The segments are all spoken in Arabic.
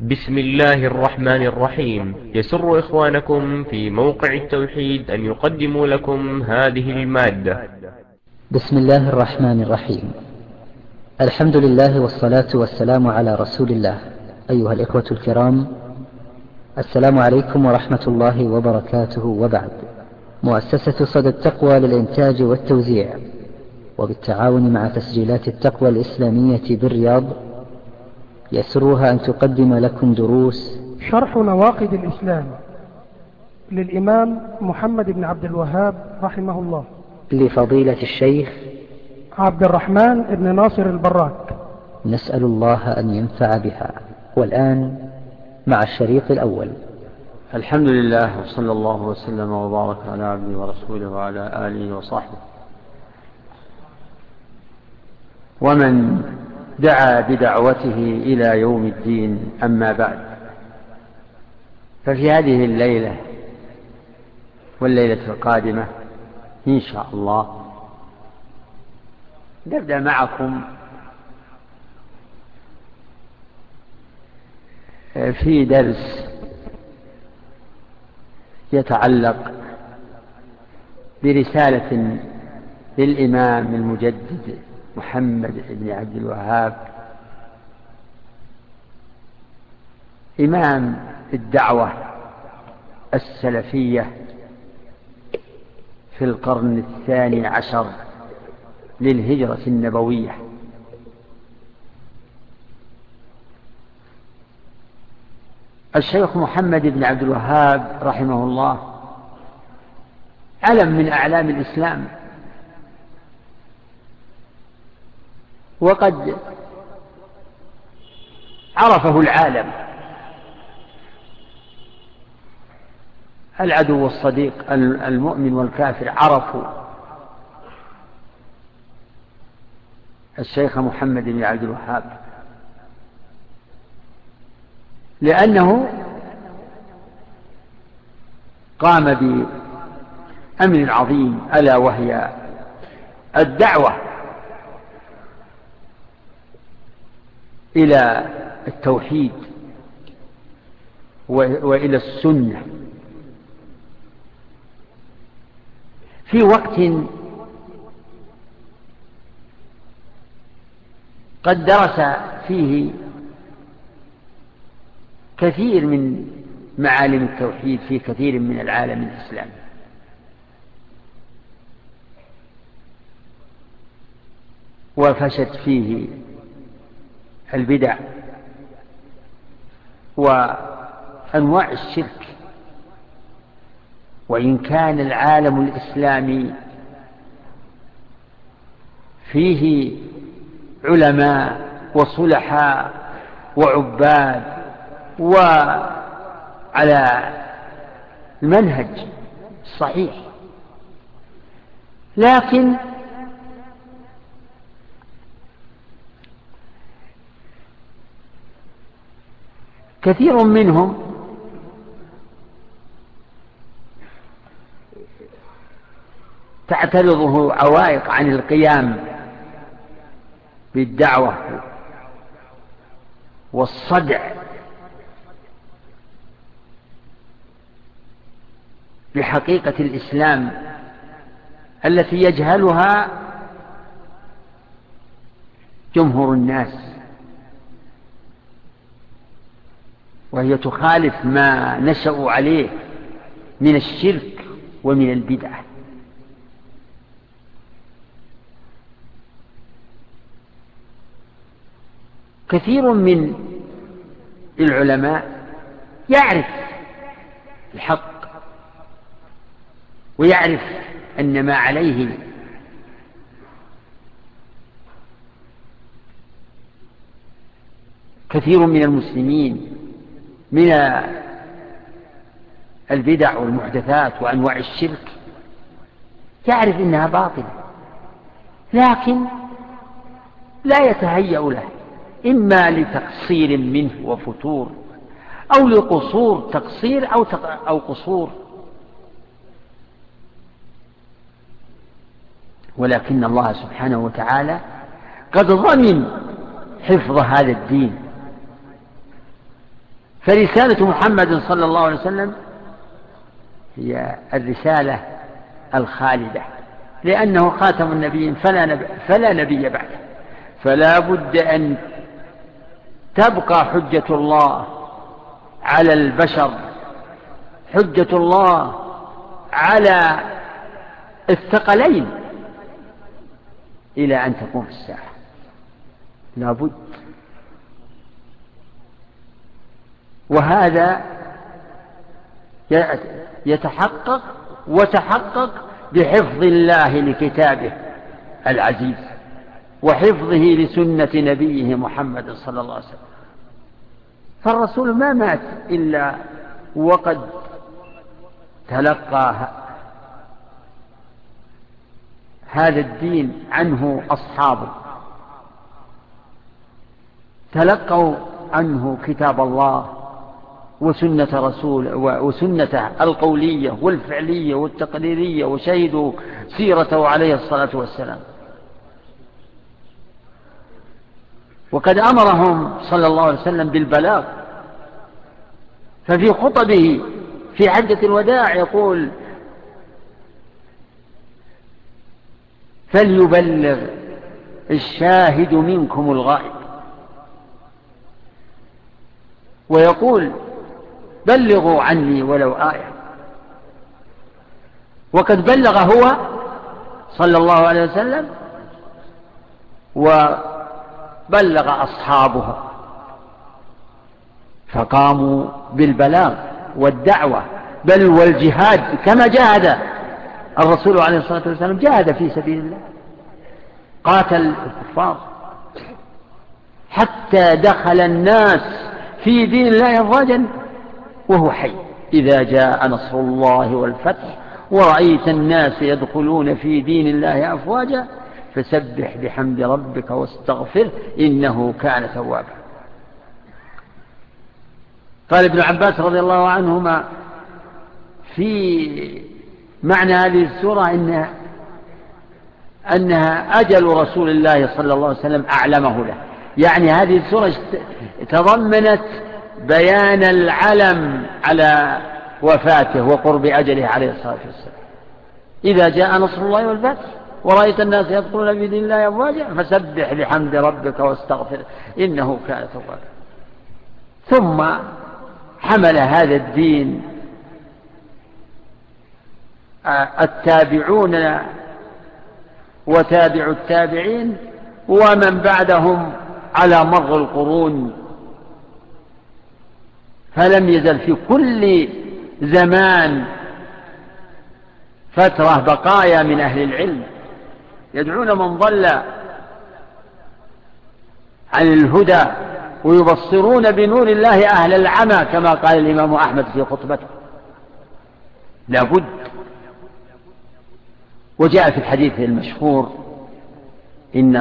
بسم الله الرحمن الرحيم. يسر إخوانكم في موقع التوحيد أن يقدموا لكم هذه المادة. بسم الله الرحمن الرحيم. الحمد لله والصلاة والسلام على رسول الله. أيها الإخوة الكرام السلام عليكم ورحمة الله وبركاته وبعد. مؤسسة صدى التقوى للإنتاج والتوزيع وبالتعاون مع تسجيلات التقوى الإسلامية بالرياض يسرها أن تقدم لكم دروس. شرح نواقد الإسلام للإمام محمد بن عبد الوهاب رحمه الله. لفضيلة الشيخ عبد الرحمن بن ناصر البراك. نسأل الله أن ينفع بها. والآن مع الشريط الأول. الحمد لله وصلى الله وسلم وبارك على عبده ورسوله وعلى آله وصحبه. ومن دعا بدعوته إلى يوم الدين أما بعد. ففي هذه الليلة والليلة القادمة إن شاء الله نبدأ معكم في درس يتعلق برسالة للإمام المجدد. محمد بن عبد الوهاب. إمام الدعوة السلفية في القرن الثاني عشر للهجرة النبوية. الشيخ محمد بن عبد الوهاب رحمه الله علم من أعلام الإسلام. وقد عرفه العالم. العدو والصديق المؤمن والكافر عرفوا. الشيخ محمد بن عبد الوهاب. لأنه قام بأمر عظيم ألا وهي الدعوة إلى التوحيد وإلى السنة. في وقت قد درس فيه كثير من معالم التوحيد في كثير من العالم الإسلامي. وفشت فيه البدع وأنواع الشرك وإن كان العالم الإسلامي فيه علماء وصلحاء وعباد وعلى المنهج الصحيح لكن كثير منهم تعترضه عوائق عن القيام بالدعوة والصدع بحقيقة الإسلام التي يجهلها جمهور الناس. وهي تخالف ما نشأوا عليه من الشرك ومن البدعة كثير من العلماء يعرف الحق ويعرف أن ما عليه كثير من المسلمين من البدع والمحدثات وأنواع الشرك. يعرف إنها باطلة. لكن لا يتهيأ له. إما لتقصير منه وفتور أو لقصور تقصير أو, تق... أو قصور. ولكن الله سبحانه وتعالى قد ضمن حفظ هذا الدين. فرسالة محمد صلى الله عليه وسلم هي الرسالة الخالدة لأنه خاتم النبي فلا نب... فلا نبي بعده. فلا بد أن تبقى حجة الله على البشر حجة الله على الثقلين إلى أن تقوم الساعة. لا بد وهذا يتحقق وتحقق بحفظ الله لكتابه العزيز وحفظه لسنة نبيه محمد صلى الله عليه وسلم. فالرسول ما مات إلا وقد تلقى هذا الدين عنه أصحابه. تلقوا عنه كتاب الله وسنة رسول وسنته القولية والفعلية والتقديرية وشهدوا سيرته عليه الصلاة والسلام. وقد أمرهم صلى الله عليه وسلم بالبلاغ ففي خطبه في عدة الوداع يقول فليبلغ الشاهد منكم الغائب. ويقول بلغوا عني ولو آية. وقد بلغ هو صلى الله عليه وسلم وبلغ أصحابه. فقاموا بالبلاغ والدعوة. بل والجهاد كما جاهد الرسول عليه الصلاة والسلام. جاهد في سبيل الله. قاتل الكفار. حتى دخل الناس في دين الله الرجل وهو حي. إذا جاء نصر الله والفتح ورأيت الناس يدخلون في دين الله أفواجا فسبح بحمد ربك واستغفر إنه كان توابا. قال ابن عباس رضي الله عنهما في معنى هذه السورة إنها, أنها أجل رسول الله صلى الله عليه وسلم أعلمه له. يعني هذه السورة تضمنت بيان العلم على وفاته وقرب أجله عليه الصلاة والسلام. إذا جاء نصر الله والفتح ورأيت الناس يدخلون في دين الله أفواجا فسبح بحمد ربك واستغفر إنه كان توابا. ثم حمل هذا الدين آه، التابعون وتابع التابعين ومن بعدهم على مر القرون فلم يزل في كل زمان فترة بقايا من أهل العلم. يدعون من ضل عن الهدى ويبصرون بنور الله أهل العمى كما قال الإمام أحمد في خطبته. لابد. وجاء في الحديث المشهور إن,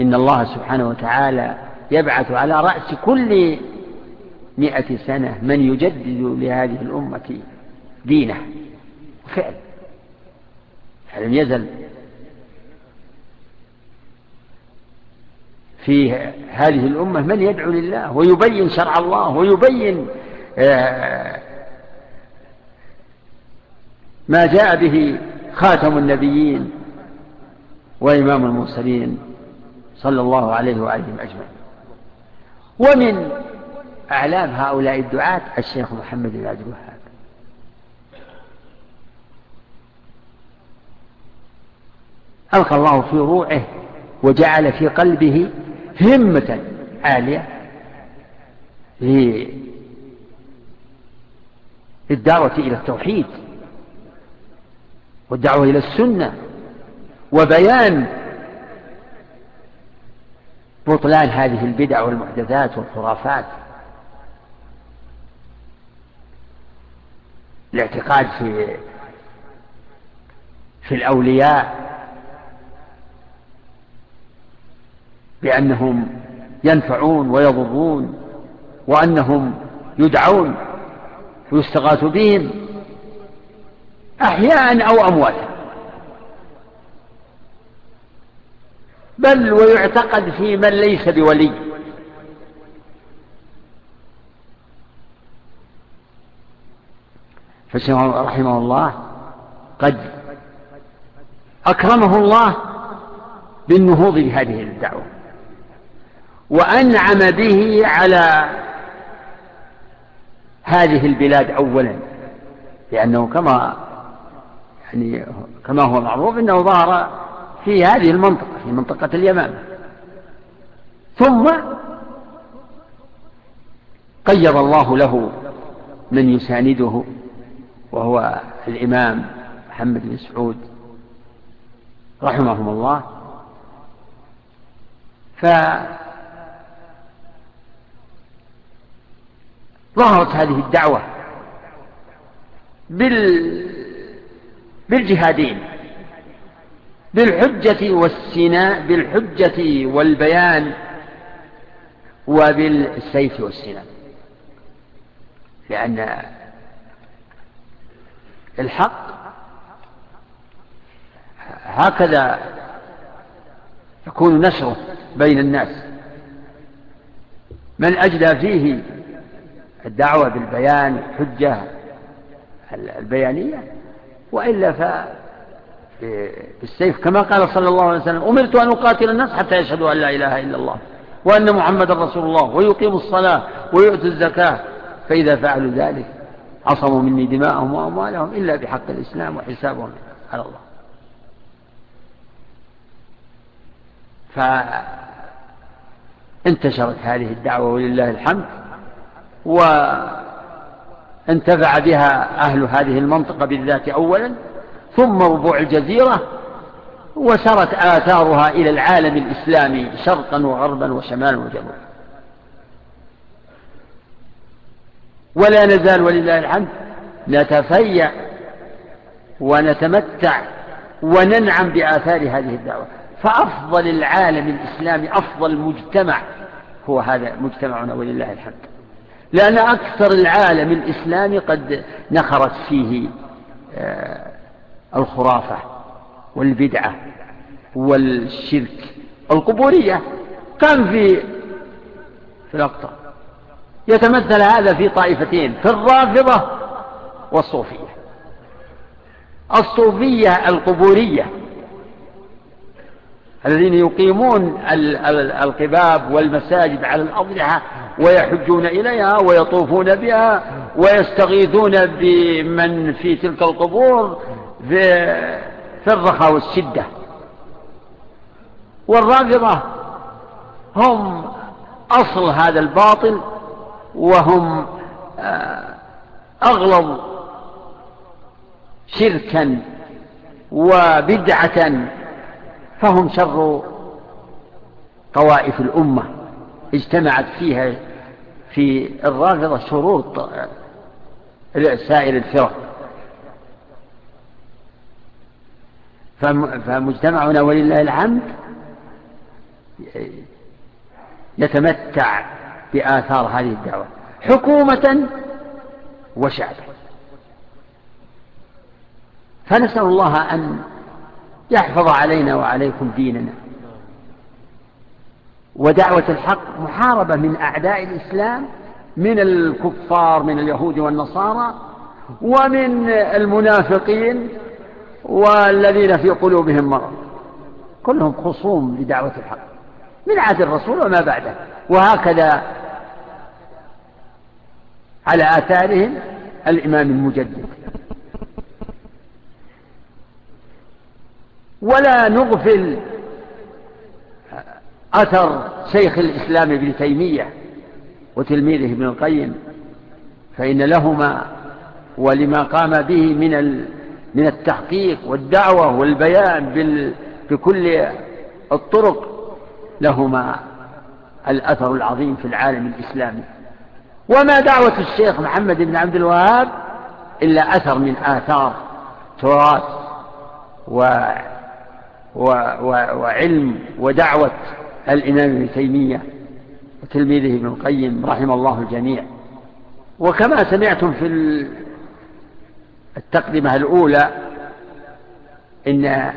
إن الله سبحانه وتعالى يبعث على رأس كل مئة سنة من يجدد لهذه الأمة دينه فعل فلم يزل. في هذه الأمة من يدعو لله ويبين شرع الله ويبين آه، ما جاء به خاتم النبيين وإمام المرسلين صلى الله عليه وآله أجمعين. ومن أعلام هؤلاء الدعاة الشيخ محمد العجوهاب ألقى الله في روعه وجعل في قلبه همة عالية للدعوة إلى التوحيد والدعوة إلى السنة وبيان بطلان هذه البدع والمحدثات والخرافات. الاعتقاد في في الأولياء بأنهم ينفعون ويضرون وأنهم يدعون ويستغاث بهم أحياء أو أمواتا. بل ويعتقد في من ليس بولي. فسمه رحمه الله قد أكرمه الله بالنهوض بهذه الدعوة وأنعم به على هذه البلاد أولا لأنه كما يعني كما هو معروف أنه ظهر في هذه المنطقة في منطقة اليمامة. ثم قيض الله له من يسانده وهو الإمام محمد بن سعود رحمهم الله. فظهرت هذه الدعوة بال بالجهادين بالحجة والسناء بالحجة والبيان وبالسيف والسناء لأن الحق. هكذا يكون نشره بين الناس. من أجدى فيه الدعوة بالبيان الحجة البيانية وإلا ف بالسيف كما قال صلى الله عليه وسلم أمرت أن أقاتل الناس حتى يشهدوا أن لا إله إلا الله وأن محمد رسول الله ويقيم الصلاة ويؤتوا الزكاة فإذا فعلوا ذلك عصموا مني دماءهم وأموالهم إلا بحق الإسلام وحسابهم على الله. فانتشرت هذه الدعوة ولله الحمد وانتفع بها أهل هذه المنطقة بالذات أولا ثم ربوع الجزيرة وسرت آثارها إلى العالم الإسلامي شرقا وغربا وشمالا وجنوبا. ولا نزال ولله الحمد. نتفيع ونتمتع وننعم بآثار هذه الدعوة. فأفضل العالم الإسلامي أفضل مجتمع هو هذا مجتمعنا ولله الحمد. لأن أكثر العالم الإسلامي قد نخرت فيه آه، الخرافة والبدعة والشرك القبورية. كان في في الأقطار يتمثل هذا في طائفتين في الرافضة والصوفية. الصوفية القبورية الذين يقيمون القباب والمساجد على الأضرحة ويحجون إليها ويطوفون بها ويستغيثون بمن في تلك القبور في الرخاء والشدة. والرافضة هم أصل هذا الباطل وهم آه، أغلظ شركا وبدعة فهم شر طوائف الأمة. اجتمعت فيها في الرافضة شروط آه، سائر الفرق. فمجتمعنا ولله الحمد آه، يتمتع بآثار هذه الدعوة. حكومة وشعبا فنسأل الله أن يحفظ علينا وعليكم ديننا. ودعوة الحق محاربة من أعداء الإسلام من الكفار من اليهود والنصارى ومن المنافقين والذين في قلوبهم مرض. كلهم خصوم لدعوة الحق. من عهد الرسول وما بعده. وهكذا على آثارهم الإمام المجدد. ولا نغفل أثر شيخ الإسلام ابن تيمية وتلميذه ابن القيم فإن لهما ولما قام به من من التحقيق والدعوة والبيان بكل الطرق لهما الأثر العظيم في العالم الإسلامي. وما دعوة الشيخ محمد بن عبد الوهاب إلا أثر من آثار تراث و و و وعلم ودعوة الإمام ابن تيمية وتلميذه ابن القيم رحم الله الجميع. وكما سمعتم في التقدمة الأولى إن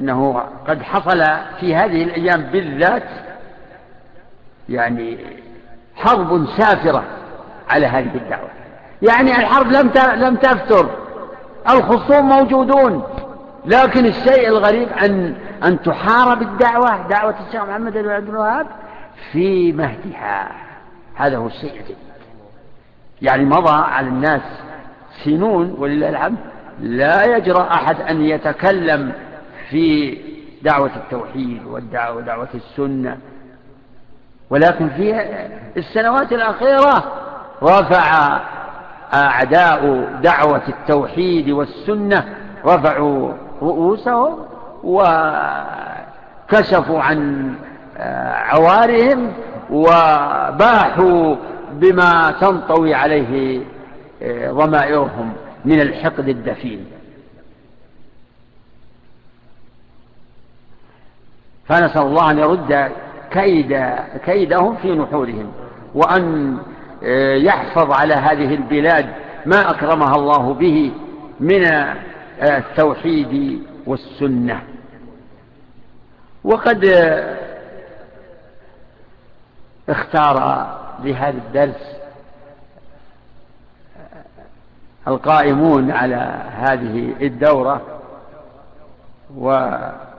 أنه قد حصل في هذه الأيام بالذات يعني حرب سافرة على هذه الدعوة. يعني الحرب لم لم تفتر الخصوم موجودون لكن الشيء الغريب أن أن تحارب الدعوة دعوة الشيخ محمد بن عبد الوهاب في مهدها. هذا هو الشيء الجديد. يعني مضى على الناس سنون ولله الحمد لا يجرأ أحد أن يتكلم في دعوة التوحيد والدعوة دعوة السنة. ولكن في السنوات الأخيرة رفع أعداء دعوة التوحيد والسنة رفعوا رؤوسهم وكشفوا عن عوارهم وباحوا بما تنطوي عليه ضمائرهم من الحقد الدفين. فنسأل الله أن يرد كيد كيدهم في نحورهم وأن آه، يحفظ على هذه البلاد ما أكرمها الله به من آه، التوحيد والسنة. وقد آه، اختار لهذا الدرس القائمون على هذه الدورة وقال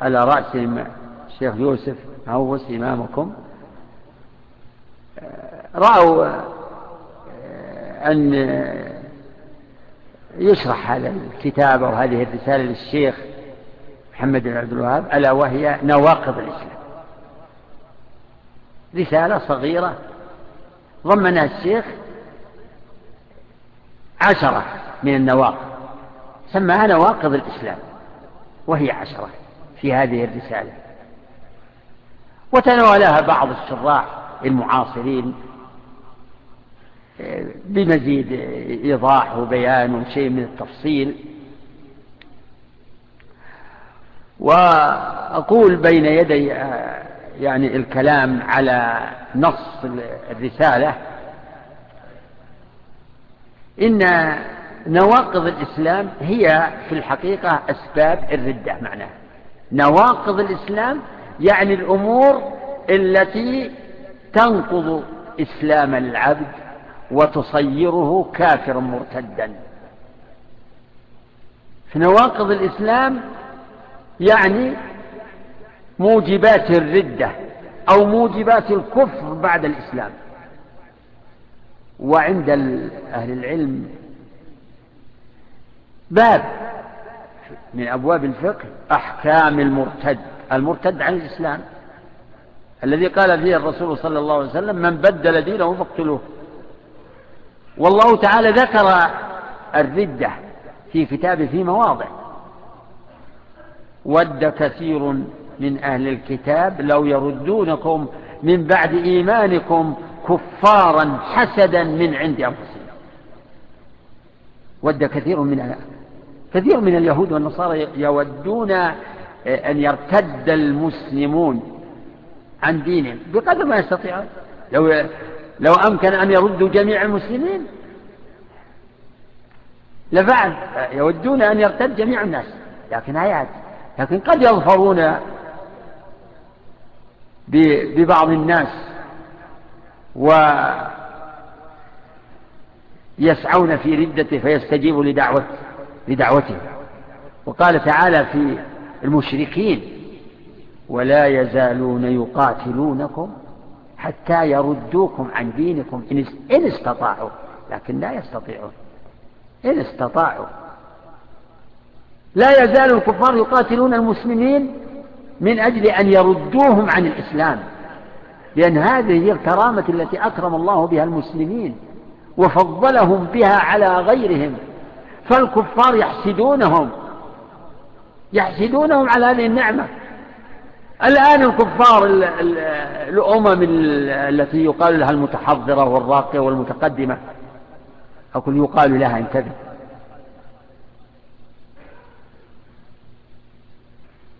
على رأسهم الشيخ يوسف هوس إمامكم. رأوا آه، أن يشرح هذا الكتاب أو هذه الرسالة للشيخ محمد بن عبد الوهاب ألا وهي نواقض الإسلام. رسالة صغيرة ضمنها الشيخ عشرة من النواقض. سماها نواقض الإسلام وهي عشرة. في هذه الرسالة. وتناولها بعض الشراح المعاصرين آه، بمزيد إيضاح وبيان وشيء من التفصيل. وأقول بين يدي آه، يعني الكلام على نص الرسالة. إن نواقض الإسلام هي في الحقيقة أسباب الردة معناها. نواقض الإسلام يعني الأمور التي تنقض إسلام العبد وتصيره كافرا مرتدا. في نواقض الإسلام يعني موجبات الردة أو موجبات الكفر بعد الإسلام. وعند أهل العلم باب من أبواب الفقه أحكام المرتد المرتد عن الإسلام. الذي قال فيه الرسول صلى الله عليه وسلم من بدل دينه فاقتلوه. والله تعالى ذكر الردة في كتابه في مواضع. ود كثير من أهل الكتاب لو يردونكم من بعد إيمانكم كفارا حسدا من عند أنفسهم ود كثير من أهل كثير من اليهود والنصارى يودون آه، أن يرتد المسلمون عن دينهم. بقدر ما يستطيعون لو, لو أمكن أن يردوا جميع المسلمين. لفعل آه، يودون أن يرتد جميع الناس. لكن آيات لكن قد يظفرون ببعض الناس ويسعون في ردته فيستجيب لدعوته. لدعوته. وقال تعالى في المشركين ولا يزالون يقاتلونكم حتى يردوكم عن دينكم إن استطاعوا لكن لا يستطيعون. إن استطاعوا. لا يزال الكفار يقاتلون المسلمين من أجل أن يردوهم عن الإسلام لأن هذه هي الكرامة التي أكرم الله بها المسلمين وفضلهم بها على غيرهم. فالكفار يحسدونهم. يحسدونهم على هذه النعمة. الآن الكفار الأمم التي يقال لها المتحضرة والراقية والمتقدمة. أقول يقال لها انتبه.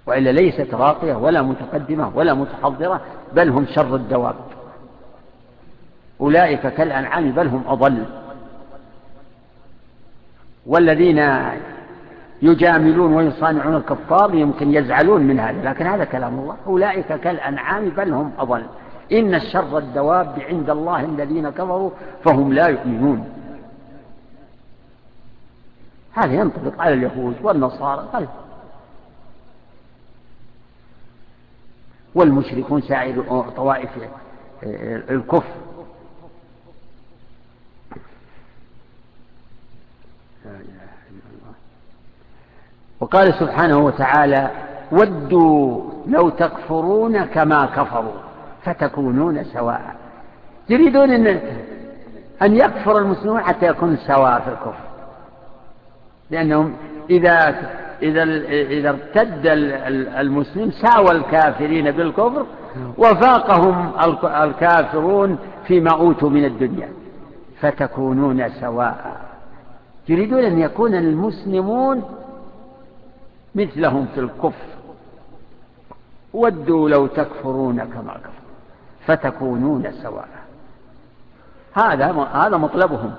وإلا ليست راقية ولا متقدمة ولا متحضرة بل هم شر الدواب. أولئك كالأنعام بل هم أضل. والذين يجاملون ويصانعون الكفار يمكن يزعلون من هذا لكن هذا كلام الله. أولئك كالأنعام بل هم أضل. إن الشر الدواب عند الله الذين كفروا فهم لا يؤمنون. هذا ينطبق على اليهود والنصارى. هذا والمشركون سائر طوائف الكفر. وقال سبحانه وتعالى ودوا لو تكفرون كما كفروا فتكونون سواء. يريدون أن, أن يكفر المسلمون حتى يكون سواء في الكفر. لأنهم إذا, إذا, إذا ارتد المسلم ساوى الكافرين بالكفر وفاقهم الكافرون فيما أوتوا من الدنيا. فتكونون سواء. يريدون أن يكون المسلمون مثلهم في الكفر. ودوا لو تكفرون كما كفروا فتكونون سواء. هذا هذا مطلبهم.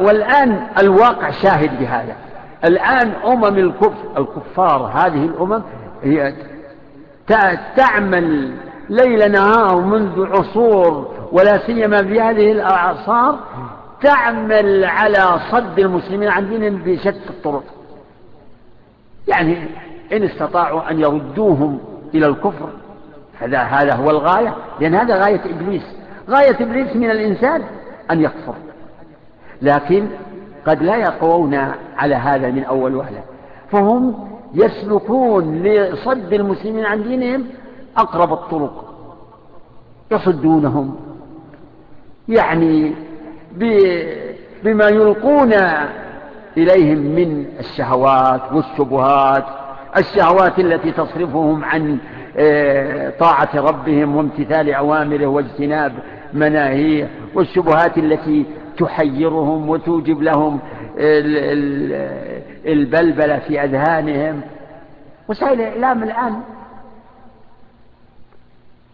والآن الواقع شاهد بهذا. الآن أمم الكفر الكفار هذه الأمم هي تعمل ليل نهار منذ عصور ولا سيما في هذه الأعصار تعمل على صد المسلمين عن دينهم بشتى الطرق. يعني إن استطاعوا أن يردوهم إلى الكفر هذا هذا هو الغاية لأن هذا غاية إبليس. غاية إبليس من الإنسان أن يكفر. لكن قد لا يقوون على هذا من أول وهلة. فهم يسلكون لصد المسلمين عن دينهم أقرب الطرق يصدونهم. يعني بما يلقون إليهم من الشهوات والشبهات الشهوات التي تصرفهم عن آه، طاعة ربهم وامتثال أوامره واجتناب مناهيه والشبهات التي تحيرهم وتوجب لهم البلبلة في أذهانهم. وسائل الإعلام الآن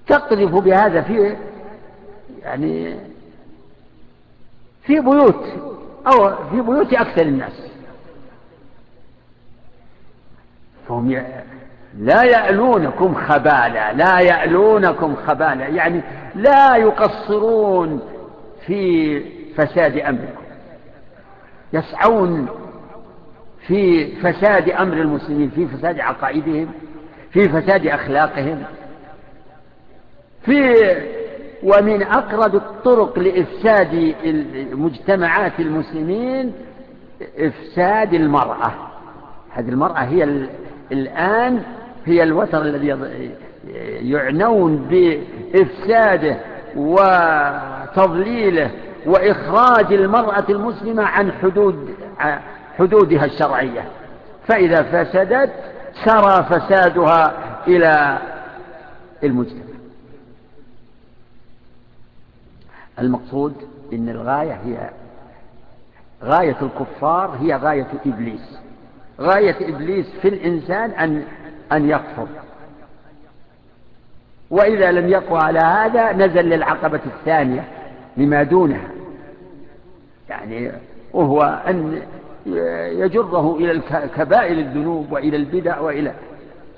تقذف بهذا في يعني في بيوت أو في بيوت أكثر الناس. فهم لا يألونكم خبالا لا يألونكم خبالا يعني لا يقصرون في فساد أمركم. يسعون في فساد أمر المسلمين في فساد عقائدهم في فساد أخلاقهم في ومن أقرب الطرق لإفساد مجتمعات المسلمين إفساد المرأة. هذه المرأة هي الآن هي الوتر الذي يعنون بإفساده وتضليله وإخراج المرأة المسلمة عن حدود حدودها الشرعية. فإذا فسدت سرى فسادها إلى المجتمع. المقصود أن الغاية هي غاية الكفار هي غاية إبليس. غاية إبليس في الإنسان أن, أن يكفر. وإذا لم يقوى على هذا نزل للعقبة الثانية لما دونها. يعني وهو أن يجره إلى كبائل الذنوب وإلى البدع وإلى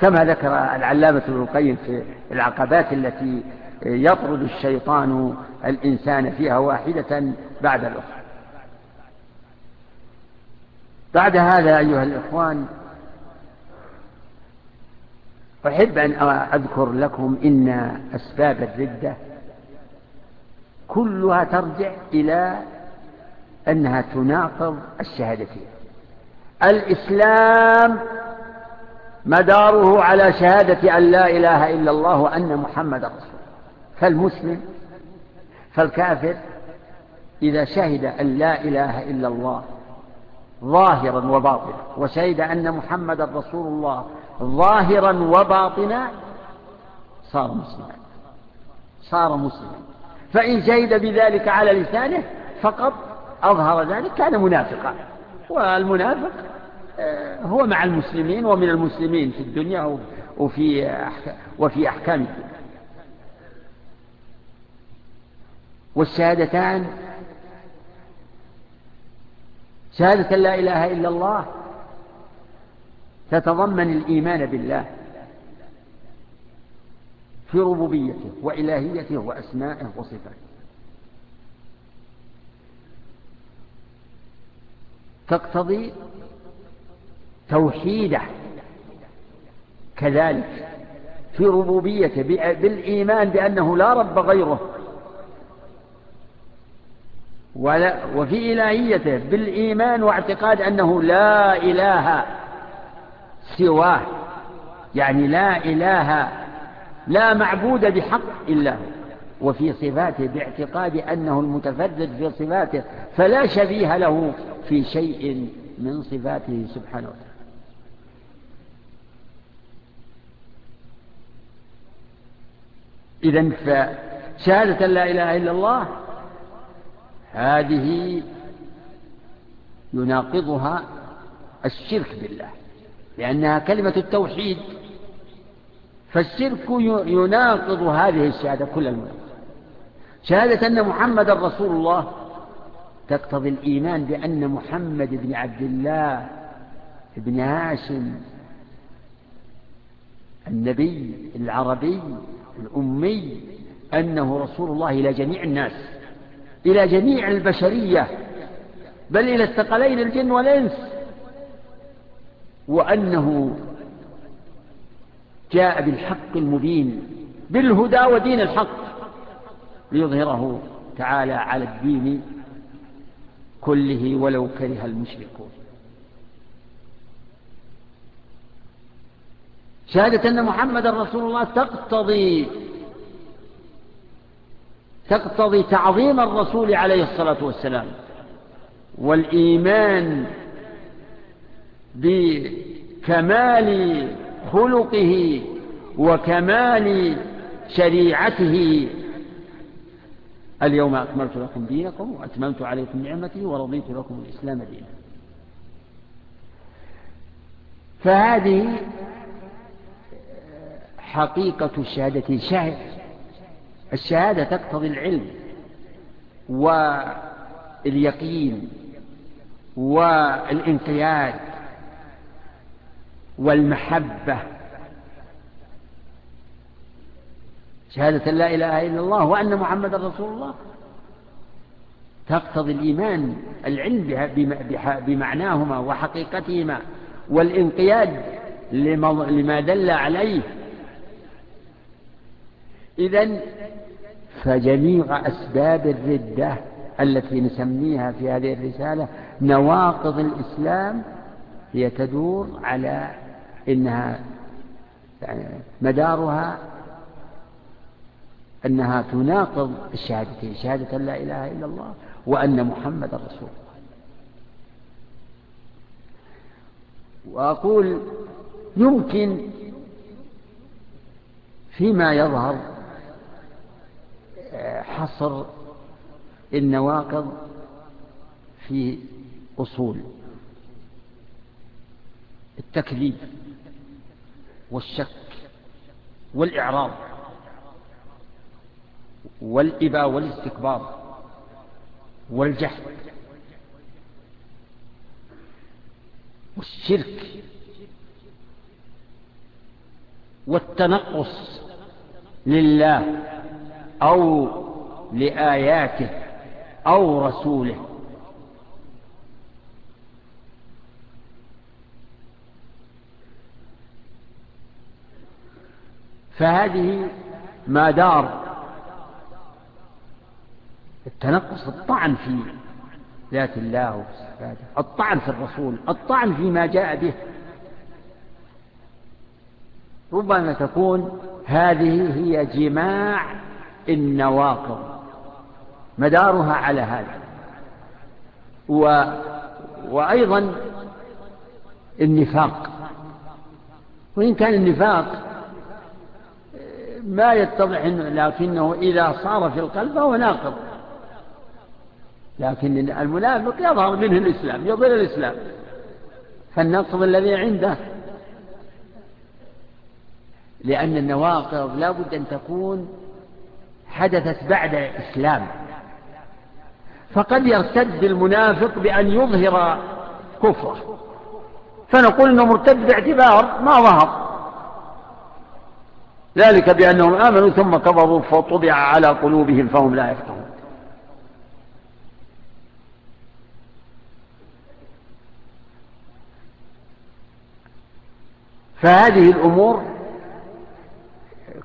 كما ذكر العلامة ابن القيم في العقبات التي يطرد الشيطان الإنسان فيها واحدة بعد الأخرى. بعد هذا أيها الإخوان أحب أن أذكر لكم إن أسباب الردة كلها ترجع إلى أنها تناقض الشهادتين الإسلام مداره على شهادة أن لا إله إلا الله وأن محمد رسول فالمسلم فالكافر إذا شهد أن لا إله إلا الله ظاهرا وباطنا وشهد أن محمد رسول الله ظاهرا وباطنا صار مسلما صار مسلما. فإن شهد بذلك على لسانه فقط أظهر ذلك كان منافقا. والمنافق آه، هو مع المسلمين ومن المسلمين في الدنيا وفي, وفي أحكام الدنيا والشهادتان. شهادة لا إله إلا الله تتضمن الإيمان بالله في ربوبيته وإلهيته وأسمائه وصفاته. تقتضي توحيده كذلك في ربوبيته بالإيمان بأنه لا رب غيره. وفي إلهيته بالإيمان واعتقاد أنه لا إله سواه. يعني لا إله لا معبود بحق إلا هو. وفي صفاته باعتقاد أنه المتفدد في صفاته فلا شبيه له في شيء من صفاته سبحانه وتعالى. إذن فشهادة لا إله إلا الله هذه يناقضها الشرك بالله لأنها كلمة التوحيد فالشرك يناقض هذه الشهادة كل المناقض شهادة أن محمد رسول الله تقتضي الإيمان بأن محمد بن عبد الله بن هاشم النبي العربي الأمي أنه رسول الله إلى جميع الناس. إلى جميع البشرية بل إلى الثقلين الجن والإنس. وأنه جاء بالحق المبين بالهدى ودين الحق ليظهره تعالى على الدين كله ولو كره المشركون. شهادة أن محمد رسول الله تقتضي تقتضي تعظيم الرسول عليه الصلاة والسلام. والإيمان بكمال خلقه وكمال شريعته. اليوم أكملت لكم دينكم وأتممت عليكم نعمتي ورضيت لكم الإسلام دينا. فهذه حقيقة الشهادة. شاهد الشهادة تقتضي العلم واليقين والانقياد والمحبة. شهادة لا إله إلا الله وأن محمد رسول الله تقتضي الإيمان العلم بمعناهما وحقيقتهما والانقياد لما دل عليه. إذن فجميع أسباب الردة التي نسميها في هذه الرسالة نواقض الإسلام هي تدور على إنها يعني مدارها أنها تناقض الشهادتين شهادة لا إله إلا الله وأن محمد رسول الله. وأقول يمكن فيما يظهر حصر النواقض في أصول. التكذيب والشك والإعراض والإباء والاستكبار والجهد والشرك والتنقص لله. أو لآياته أو رسوله. فهذه ما دار التنقص الطعن في ذات الله الطعن في الرسول الطعن فيما جاء به. ربما تكون هذه هي جماع النواقض مدارها على هذا. و وأيضا النفاق. وإن كان النفاق ما يتضح لكنه إذا صار في القلب فهو ناقض. لكن المنافق يظهر منه الإسلام يظهر الإسلام. فالنقض الذي عنده لأن النواقض لا بد أن تكون حدثت بعد إسلام فقد يرتد المنافق بأن يظهر كفره. فنقول أنه مرتد باعتبار ما ظهر. ذلك بأنهم آمنوا ثم كفروا فطبع على قلوبهم فهم لا يفقهون فهذه الأمور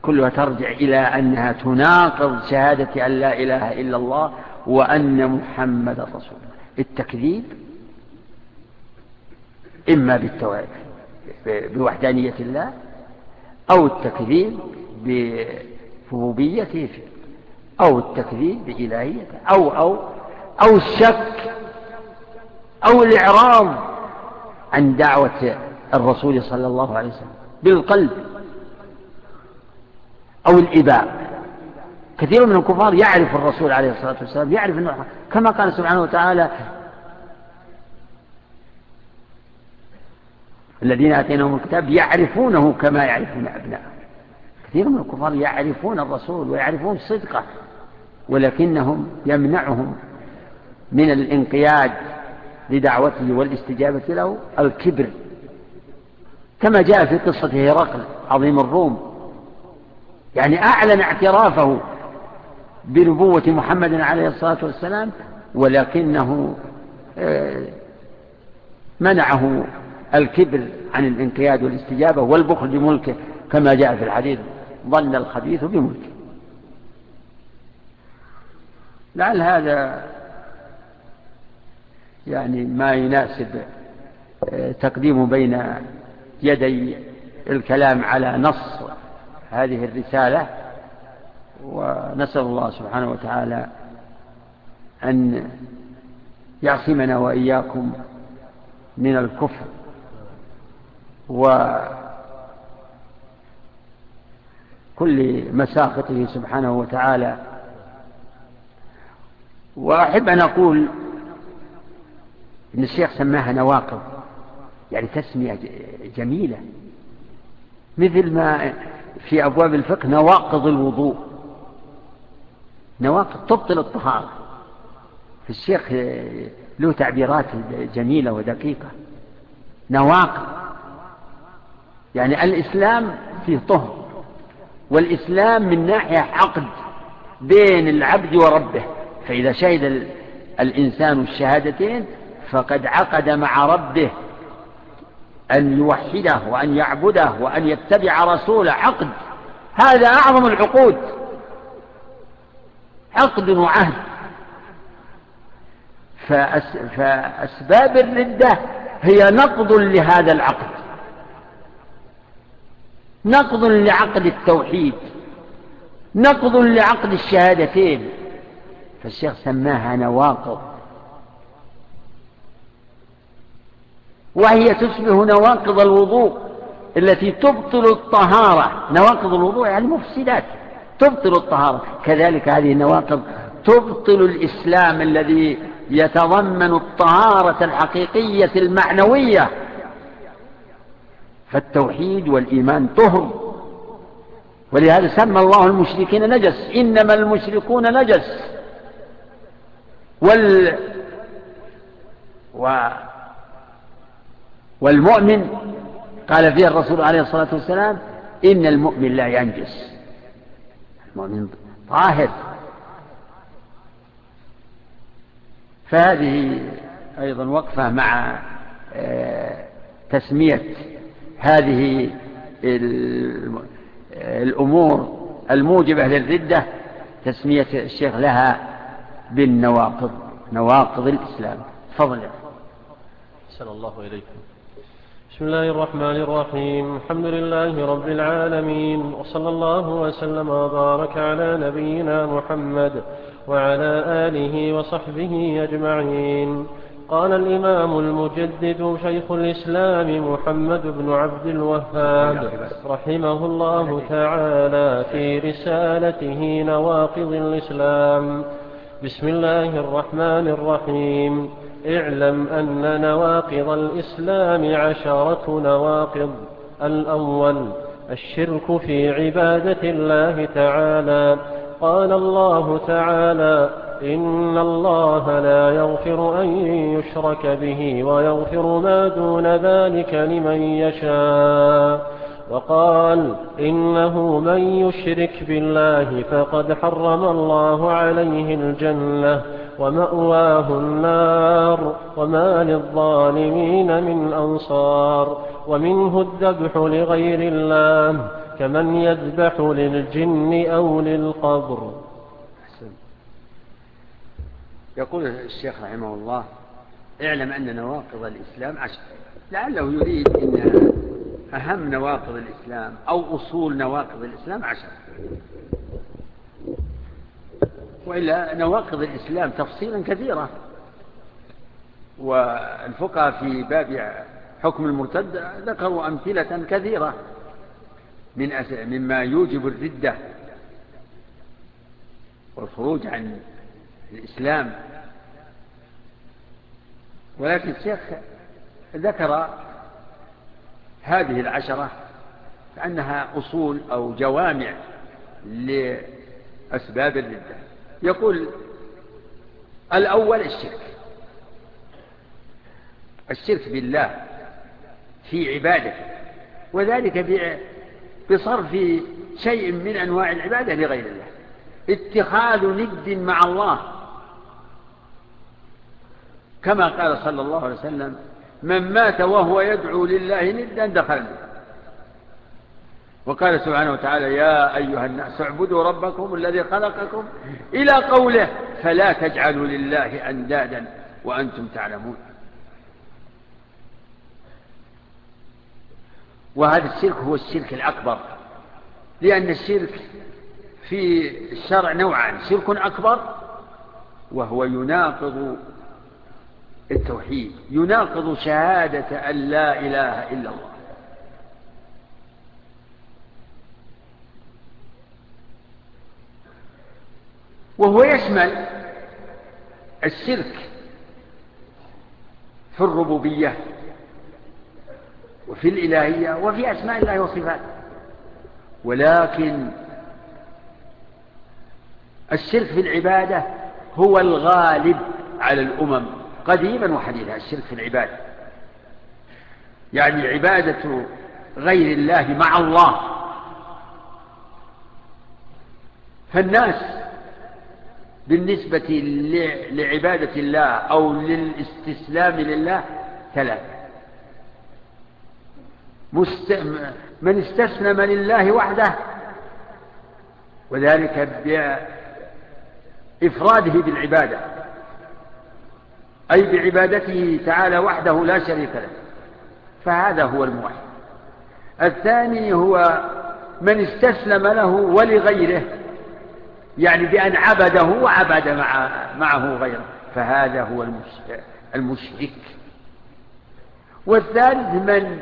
كلها ترجع إلى أنها تناقض شهادة أن لا إله إلا الله وأن محمد رسول التكذيب إما بوحدانية الله أو التكذيب بربوبيته أو التكذيب بإلهيته أو, أو, أو الشك أو الإعراض عن دعوة الرسول صلى الله عليه وسلم بالقلب. أو الإباء. كثير من الكفار يعرف الرسول عليه الصلاة والسلام يعرف أنه كما قال سبحانه وتعالى الذين آتيناهم الكتاب يعرفونه كما يعرفون أبناء كثير من الكفار يعرفون الرسول ويعرفون صدقه ولكنهم يمنعهم من الانقياد لدعوته والاستجابة له الكبر. كما جاء في قصة هرقل عظيم الروم. يعني أعلن اعترافه بنبوة محمد عليه الصلاة والسلام ولكنه آه، منعه الكبر عن الانقياد والاستجابة والبخل بملكه كما جاء في الحديث ظن الخبيث بملكه. لعل هذا يعني ما يناسب آه، تقديم بين يدي الكلام على نص هذه الرسالة ونسأل الله سبحانه وتعالى أن يعصمنا وإياكم من الكفر. وكل مساقطه سبحانه وتعالى. وأحب أن أقول إن الشيخ سماها نواقض يعني تسمية جميلة مثل ما في أبواب الفقه نواقض الوضوء. نواقض تبطل الطهارة. في الشيخ آه، له تعبيرات جميلة ودقيقة. نواقض. يعني الإسلام فيه طهر. والإسلام من ناحية عقد بين العبد وربه. فإذا شهد الإنسان الشهادتين فقد عقد مع ربه. أن يوحده وأن يعبده وأن يتبع رسوله. عقد. هذا أعظم العقود. عقد وعهد. فأس فأسباب الردة هي نقض لهذا العقد. نقض لعقد التوحيد. نقض لعقد الشهادتين. فالشيخ سماها نواقض. وهي تشبه نواقض الوضوء التي تبطل الطهارة. نواقض الوضوء يعني مفسدات. تبطل الطهارة. كذلك هذه النواقض تبطل الإسلام الذي يتضمن الطهارة الحقيقية المعنوية. فالتوحيد والإيمان طهر. ولهذا سمى الله المشركين نجس. إنما المشركون نجس. وال... و... والمؤمن قال فيه الرسول عليه الصلاة والسلام إن المؤمن لا ينجس. المؤمن طاهر. فهذه أيضا وقفة مع آه، تسمية هذه الأمور الموجبة للردة تسمية الشيخ لها بالنواقض نواقض الإسلام. فضل سأل الله إليكم بسم الله الرحمن الرحيم. الحمد لله رب العالمين وصلى الله وسلم وبارك على نبينا محمد وعلى آله وصحبه أجمعين. قال الإمام المجدد شيخ الإسلام محمد بن عبد الوهاب رحمه الله تعالى في رسالته نواقض الإسلام. بسم الله الرحمن الرحيم. اعلم أن نواقض الإسلام عشرة نواقض. الأول الشرك في عبادة الله تعالى. قال الله تعالى إن الله لا يغفر أن يشرك به ويغفر ما دون ذلك لمن يشاء. وقال إنه من يشرك بالله فقد حرم الله عليه الجنة. ومأواه النار وما للظالمين من أنصار ومنه الذبح لغير الله كمن يذبح للجن أو للقبر. يقول الشيخ رحمه الله اعلم أن نواقض الإسلام عشر. لعله يريد أن أهم نواقض الإسلام أو أصول نواقض الإسلام عشر. وإلا نواقض الإسلام تفصيلا كثيرة والفقه في باب حكم المرتد ذكروا أمثلة كثيرة من مما يوجب الردة والخروج عن الإسلام. ولكن الشيخ ذكر هذه العشرة فأنها أصول أو جوامع لأسباب الردة. يقول الأول الشرك. الشرك بالله في عبادته وذلك بصرف شيء من أنواع العبادة لغير الله. اتخاذ ند مع الله. كما قال صلى الله عليه وسلم من مات وهو يدعو لله ندا دخل وقال سبحانه وتعالى يا أيها الناس اعبدوا ربكم الذي خلقكم إلى قوله فلا تجعلوا لله أندادا وأنتم تعلمون. وهذا الشرك هو الشرك الأكبر لأن الشرك في الشرع نوعان شرك أكبر وهو يناقض التوحيد يناقض شهادة أن لا إله إلا الله. وهو يشمل الشرك في الربوبية وفي الإلهية وفي أسماء الله وصفاته. ولكن الشرك في العبادة هو الغالب على الأمم قديما وحديثا الشرك في العبادة. يعني عبادة غير الله مع الله. فالناس بالنسبة لعبادة الله أو للاستسلام لله ثلاثة. من استسلم لله وحده وذلك بإفراده بالعبادة أي بعبادته تعالى وحده لا شريك له فهذا هو الموحد. الثاني هو من استسلم له ولغيره يعني بأن عبده وعبد معه غيره. فهذا هو المشرك. والثالث من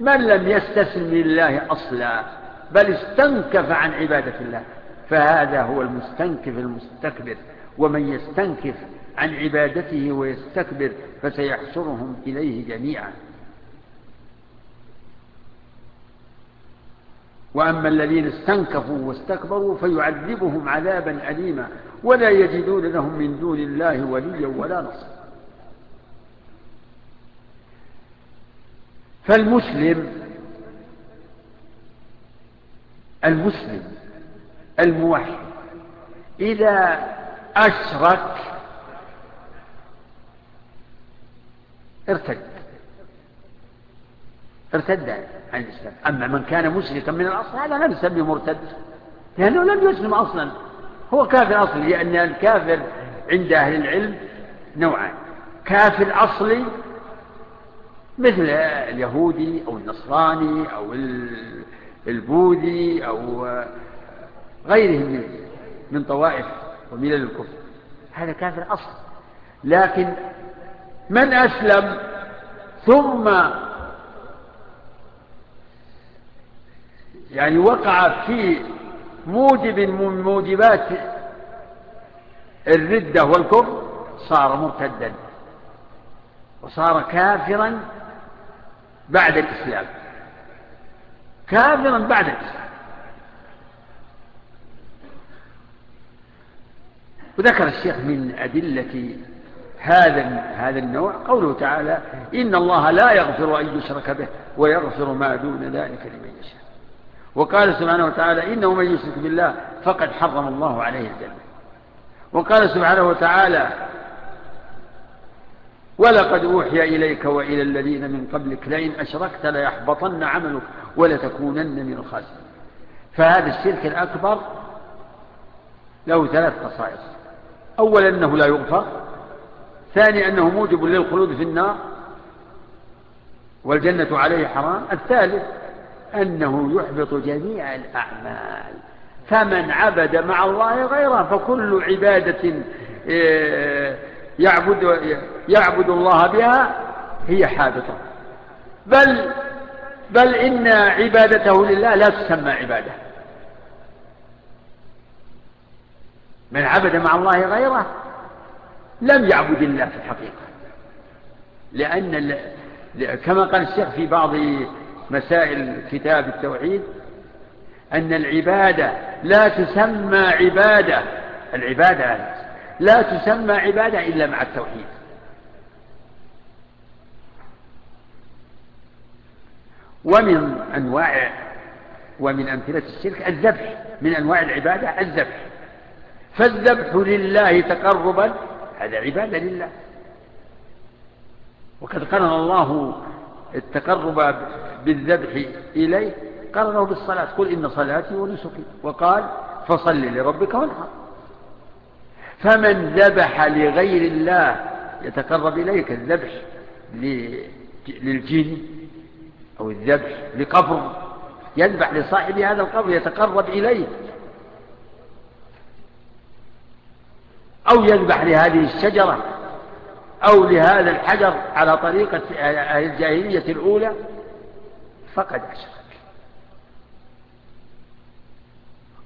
من لم يستسلم لله أصلا بل استنكف عن عبادة الله. فهذا هو المستنكف المستكبر. ومن يستنكف عن عبادته ويستكبر فسيحشرهم إليه جميعا. وأما الذين استنكفوا واستكبروا فيعذبهم عذابا أليما ولا يجدون لهم من دون الله وليا ولا نصر فالمسلم المسلم الموحد إذا أشرك ارتد. ارتد عن الإسلام. أما من كان مشركا من الأصل هذا لا نسميه مرتد. لأنه لم يسلم أصلا. هو كافر أصلي لأن الكافر عند أهل العلم نوعان. كافر أصلي مثل اليهودي أو النصراني أو البوذي أو غيرهم من طوائف ومن الكفر. هذا كافر أصلي. لكن من أسلم ثم يعني وقع في موجب من موجبات الردة والكفر صار مرتدا وصار كافرا بعد الإسلام. كافرا بعد الإسلام. وذكر الشيخ من أدلة هذا هذا النوع قوله تعالى إن الله لا يغفر أن يشرك به ويغفر ما دون ذلك لمن يشاء. وقال سبحانه وتعالى إنه من يشرك بالله فقد حرم الله عليه الجنة. وقال سبحانه وتعالى ولقد أوحي إليك وإلى الذين من قبلك لئن أشركت ليحبطن عملك ولتكونن من الخاسرين. فهذا الشرك الأكبر له ثلاث خصائص. أولا أنه لا يغفر. ثاني أنه موجب للخلود في النار. والجنة عليه حرام. الثالث أنه يحبط جميع الأعمال. فمن عبد مع الله غيره فكل عبادة آه، يعبد, يعبد الله بها هي حابطة. بل, بل إن عبادته لله لا تسمى عبادة. من عبد مع الله غيره لم يعبد الله في الحقيقة. لأن كما قال الشيخ في بعض مسائل كتاب التوحيد أن العبادة لا تسمى عبادة العبادة لا تسمى عبادة إلا مع التوحيد. ومن أنواع ومن أمثلة الشرك الذبح من أنواع العبادة الذبح. فالذبح لله تقربا هذا عبادة لله. وقد قرن الله التقرب بالذبح إليه قرنه بالصلاة قل إن صلاتي ونسكي. وقال فصل لربك وانحر. فمن ذبح لغير الله يتقرب إليك الذبح للجن أو الذبح لقبر. يذبح لصاحب هذا القبر يتقرب إليه. أو يذبح لهذه الشجرة أو لهذا الحجر على طريقة الجاهلية الأولى فقد أشرك.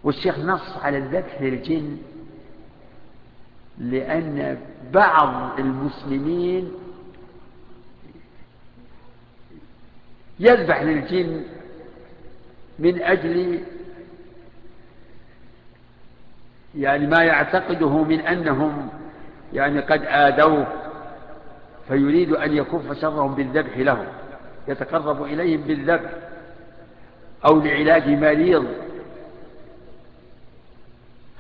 والشيخ نص على الذبح للجن لأن بعض المسلمين يذبح للجن من أجل يعني ما يعتقده من أنهم يعني قد آدوه فيريد أن يكف شرهم بالذبح لهم يتقرب إليهم بالذبح أو لعلاج مريض.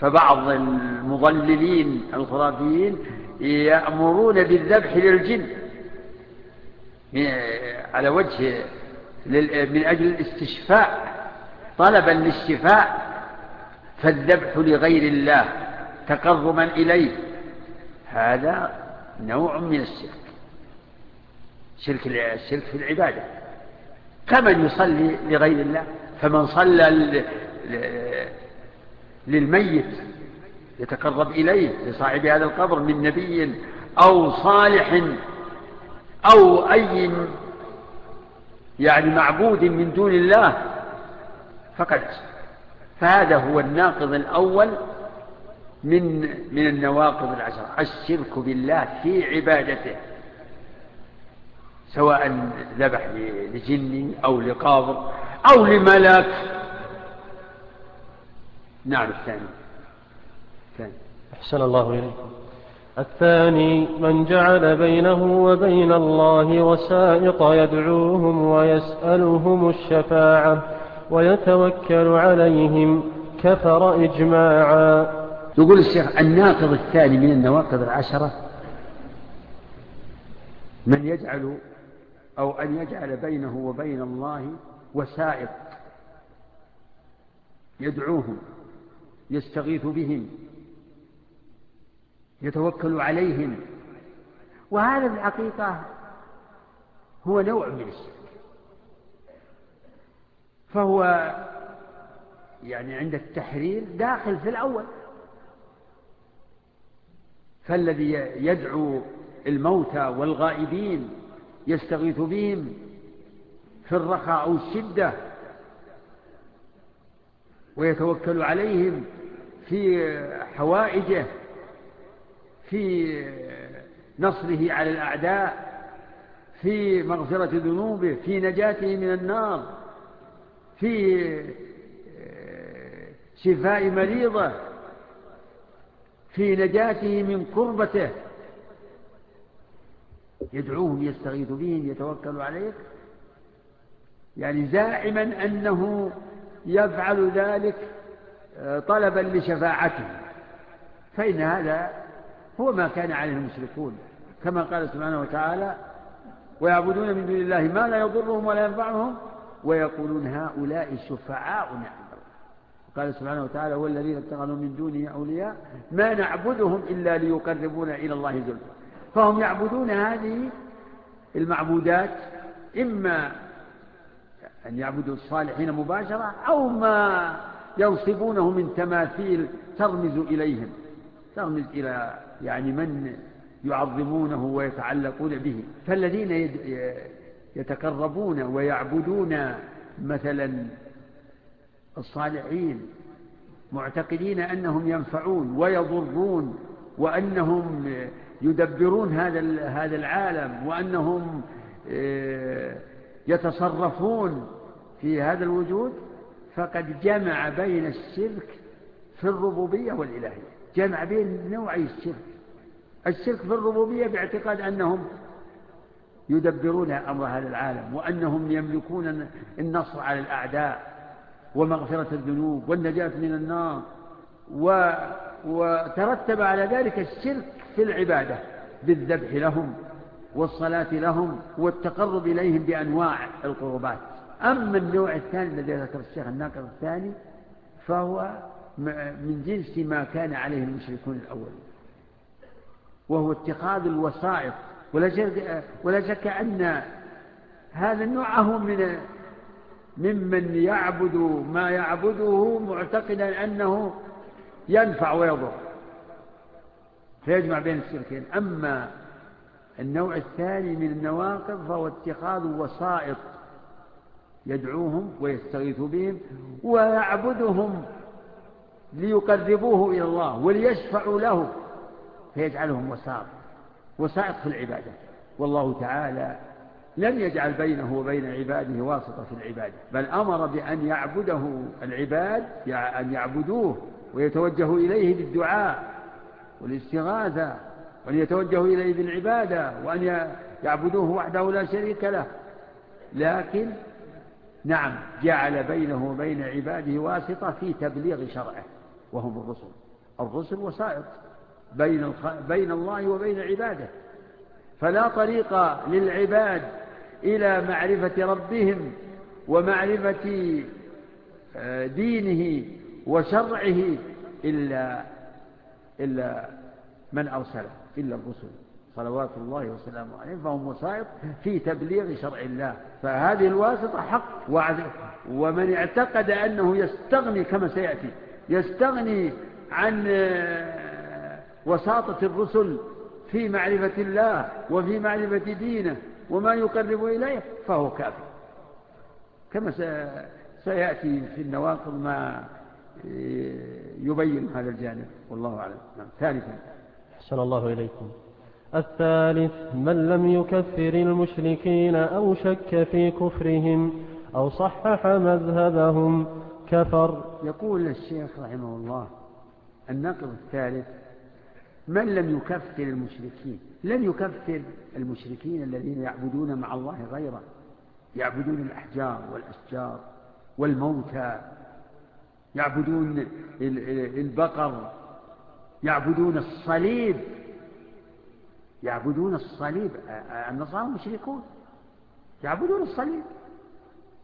فبعض المضللين الخرافيين يأمرون بالذبح للجن على وجه من أجل الاستشفاء طلبا للشفاء. فالذبح لغير الله تقرما إليه. هذا نوع من الشرك. شرك الشرك في العبادة. كمن يصلي لغير الله فمن صلى للميت يتقرب إليه لصاحب هذا القبر من نبي أو صالح أو أي يعني معبود من دون الله فقد فهذا هو الناقض الأول من من النواقض العشر الشرك بالله في عبادته. سواء ذبح لجني أو لقابر أو لملك نعم الثاني. الثاني. أحسن الله إليكم الثاني من جعل بينه وبين الله وسائط يدعوهم ويسألهم الشفاعة ويتوكل عليهم كفر إجماعا. يقول الشيخ الناقض الثاني من النواقض العشرة من يجعل أو أن يجعل بينه وبين الله وسائط يدعوهم يستغيث بهم يتوكل عليهم. وهذا في الحقيقة هو نوع من الشرك. فهو يعني عند التحرير داخل في الأول. فالذي يدعو الموتى والغائبين يستغيث بهم في الرخاء أو الشدة ويتوكل عليهم في حوائجه في نصره على الأعداء في مغفرة ذنوبه في نجاته من النار في شفاء مريضه في نجاته من قربته يدعوهم يستغيث بهم يتوكل عليك. يعني زائما أنه يفعل ذلك آه، طلبا لشفاعته. فإن هذا هو ما كان عليه المشركون كما قال سبحانه وتعالى ويعبدون من دون الله ما لا يضرهم ولا ينفعهم ويقولون هؤلاء شفعاؤنا عند الله قال سبحانه وتعالى والذين اتخذوا من دونه أولياء ما نعبدهم إلا ليقربونا إلى الله زلفى. فهم يعبدون هذه المعبودات إما أن يعبدوا الصالحين مباشرة أو ما ينصبونه من تماثيل ترمز إليهم. ترمز إلى يعني من يعظمونه ويتعلقون به. فالذين يتقربون ويعبدون مثلا الصالحين معتقدين أنهم ينفعون ويضرون وأنهم يدبرون هذا هذا العالم وأنهم آه، يتصرفون في هذا الوجود فقد جمع بين الشرك في الربوبية والإلهية. جمع بين نوعي الشرك. الشرك في الربوبية باعتقاد أنهم يدبرون أمر هذا العالم وأنهم يملكون النصر على الأعداء ومغفرة الذنوب والنجاة من النار و... وترتب على ذلك الشرك في العبادة بالذبح لهم والصلاة لهم والتقرب إليهم بأنواع القربات. أما النوع الثاني الذي ذكر الشيخ الناقر الثاني فهو من جنس ما كان عليه المشركون الأولين وهو اتخاذ الوسائط. ولا شك أن هذا النوع هو من ممن يعبد ما يعبده معتقدا أنه ينفع ويضر. فيجمع بين الشركين. أما النوع الثاني من النواقض فهو اتخاذ وسائط يدعوهم ويستغيث بهم ويعبدهم ليقربوه إلى الله وليشفعوا له فيجعلهم وسائط وسائط في العبادة. والله تعالى لم يجعل بينه وبين عباده واسطة في العبادة بل أمر بأن يعبده العباد يعني أن يعبدوه ويتوجهوا إليه بالدعاء والاستغاثة وأن يتوجهوا إليه بالعبادة وأن يعبدوه وحده لا شريك له. لكن نعم جعل بينه وبين عباده واسطة في تبليغ شرعه وهم الرسل الرسل وسائط بين, الخ... بين الله وبين عباده. فلا طريق للعباد إلى معرفة ربهم ومعرفة آه، دينه وشرعه إلا إلا من أرسله إلا الرسل. صلوات الله وسلامه عليه فهم مسائط في تبليغ شرع الله. فهذه الواسطة حق وعذر ومن اعتقد أنه يستغني كما سيأتي يستغني عن آه، وساطة الرسل في معرفة الله وفي معرفة دينه وما يقرب إليه فهو كافر. كما سيأتي في النواقض ما آه، يبين هذا الجانب. والله أعلم. نعم، ثالثا. أحسن الله إليكم. الثالث من لم يكفر المشركين أو شك في كفرهم أو صحح مذهبهم كفر. يقول الشيخ رحمه الله النقض الثالث من لم يكفر المشركين؟ لم يكفر المشركين الذين يعبدون مع الله غيره. يعبدون الأحجار والأشجار والموتى. يعبدون البقر. يعبدون الصليب. يعبدون الصليب. النصارى مشركون. يعبدون الصليب.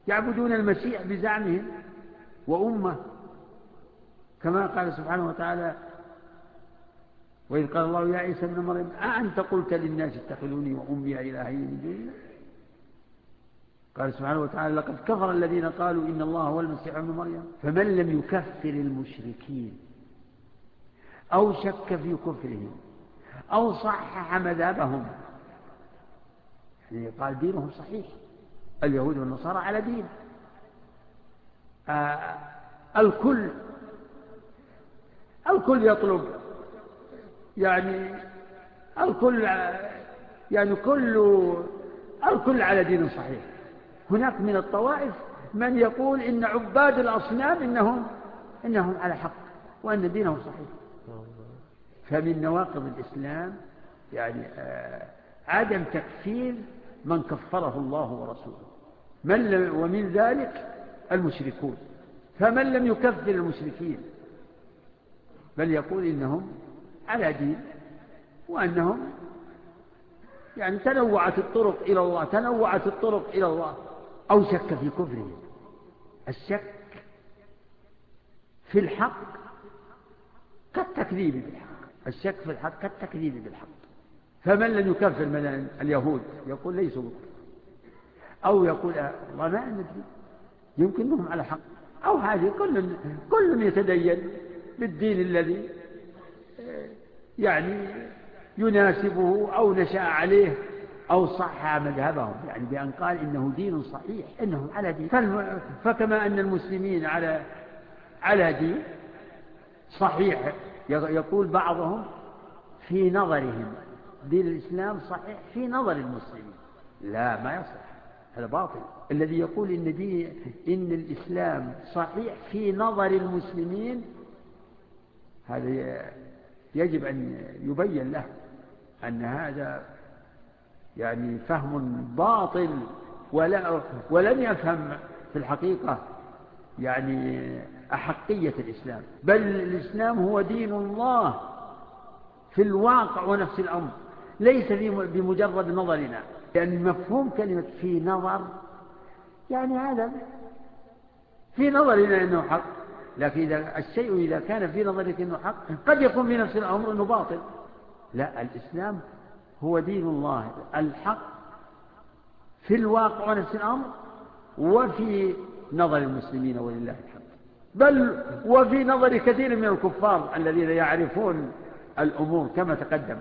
يعبدون المسيح بزعمهم وأمة. كما قال سبحانه وتعالى وإذ قال الله يا عيسى ابن مريم أأنت قلت للناس اتخذوني وأمي إلهي من دون الله قال سبحانه وتعالى لقد كفر الذين قالوا إن الله هو المسيح ابن مريم. فمن لم يكفر المشركين؟ أو شك في كفره أو صحح مذابهم. يعني قال دينهم صحيح. اليهود والنصارى على دين. آه الكل الكل يطلب يعني الكل يعني كل الكل على دين صحيح. هناك من الطوائف من يقول إن عباد الأصنام إنهم, إنهم على حق وأن دينهم صحيح. فمن نواقض الإسلام يعني آه، عدم تكفير من كفره الله ورسوله. من لم ومن ذلك المشركون. فمن لم يكفر المشركين بل يقول إنهم على دين وأنهم يعني تنوعت الطرق إلى الله تنوعت الطرق إلى الله أو شك في كفره الشك في الحق كالتكذيب بالحق. الشك في الحق كالتكذيب بالحق. فمن لن يكفر من اليهود؟ يقول ليسوا مكفر أو يقول والله ما ندري يمكن أنهم على حق. أو هذه كل كل يتدين بالدين الذي آه، يعني يناسبه أو نشأ عليه أو صح مذهبهم. يعني بأن قال إنه دين صحيح إنهم على دين. فكما أن المسلمين على على دين صحيح. يقول بعضهم في نظرهم دين الإسلام صحيح في نظر المسلمين. لا ما يصح هذا باطل. الذي يقول إن, إن الإسلام صحيح في نظر المسلمين هذا يجب أن يبين له أن هذا يعني فهم باطل ولا ولم يفهم في الحقيقة يعني أحقية الإسلام. بل الإسلام هو دين الله في الواقع ونفس الأمر. ليس بمجرد نظرنا. لأن مفهوم كلمة في نظر يعني هذا في نظرنا أنه حق. لكن إذا الشيء إذا كان في نظرك أنه حق قد يكون في نفس الأمر أنه باطل. لا الإسلام هو دين الله. الحق في الواقع ونفس الأمر وفي نظر المسلمين ولله الحمد. بل وفي نظر كثير من الكفار الذين يعرفون الأمور كما تقدم.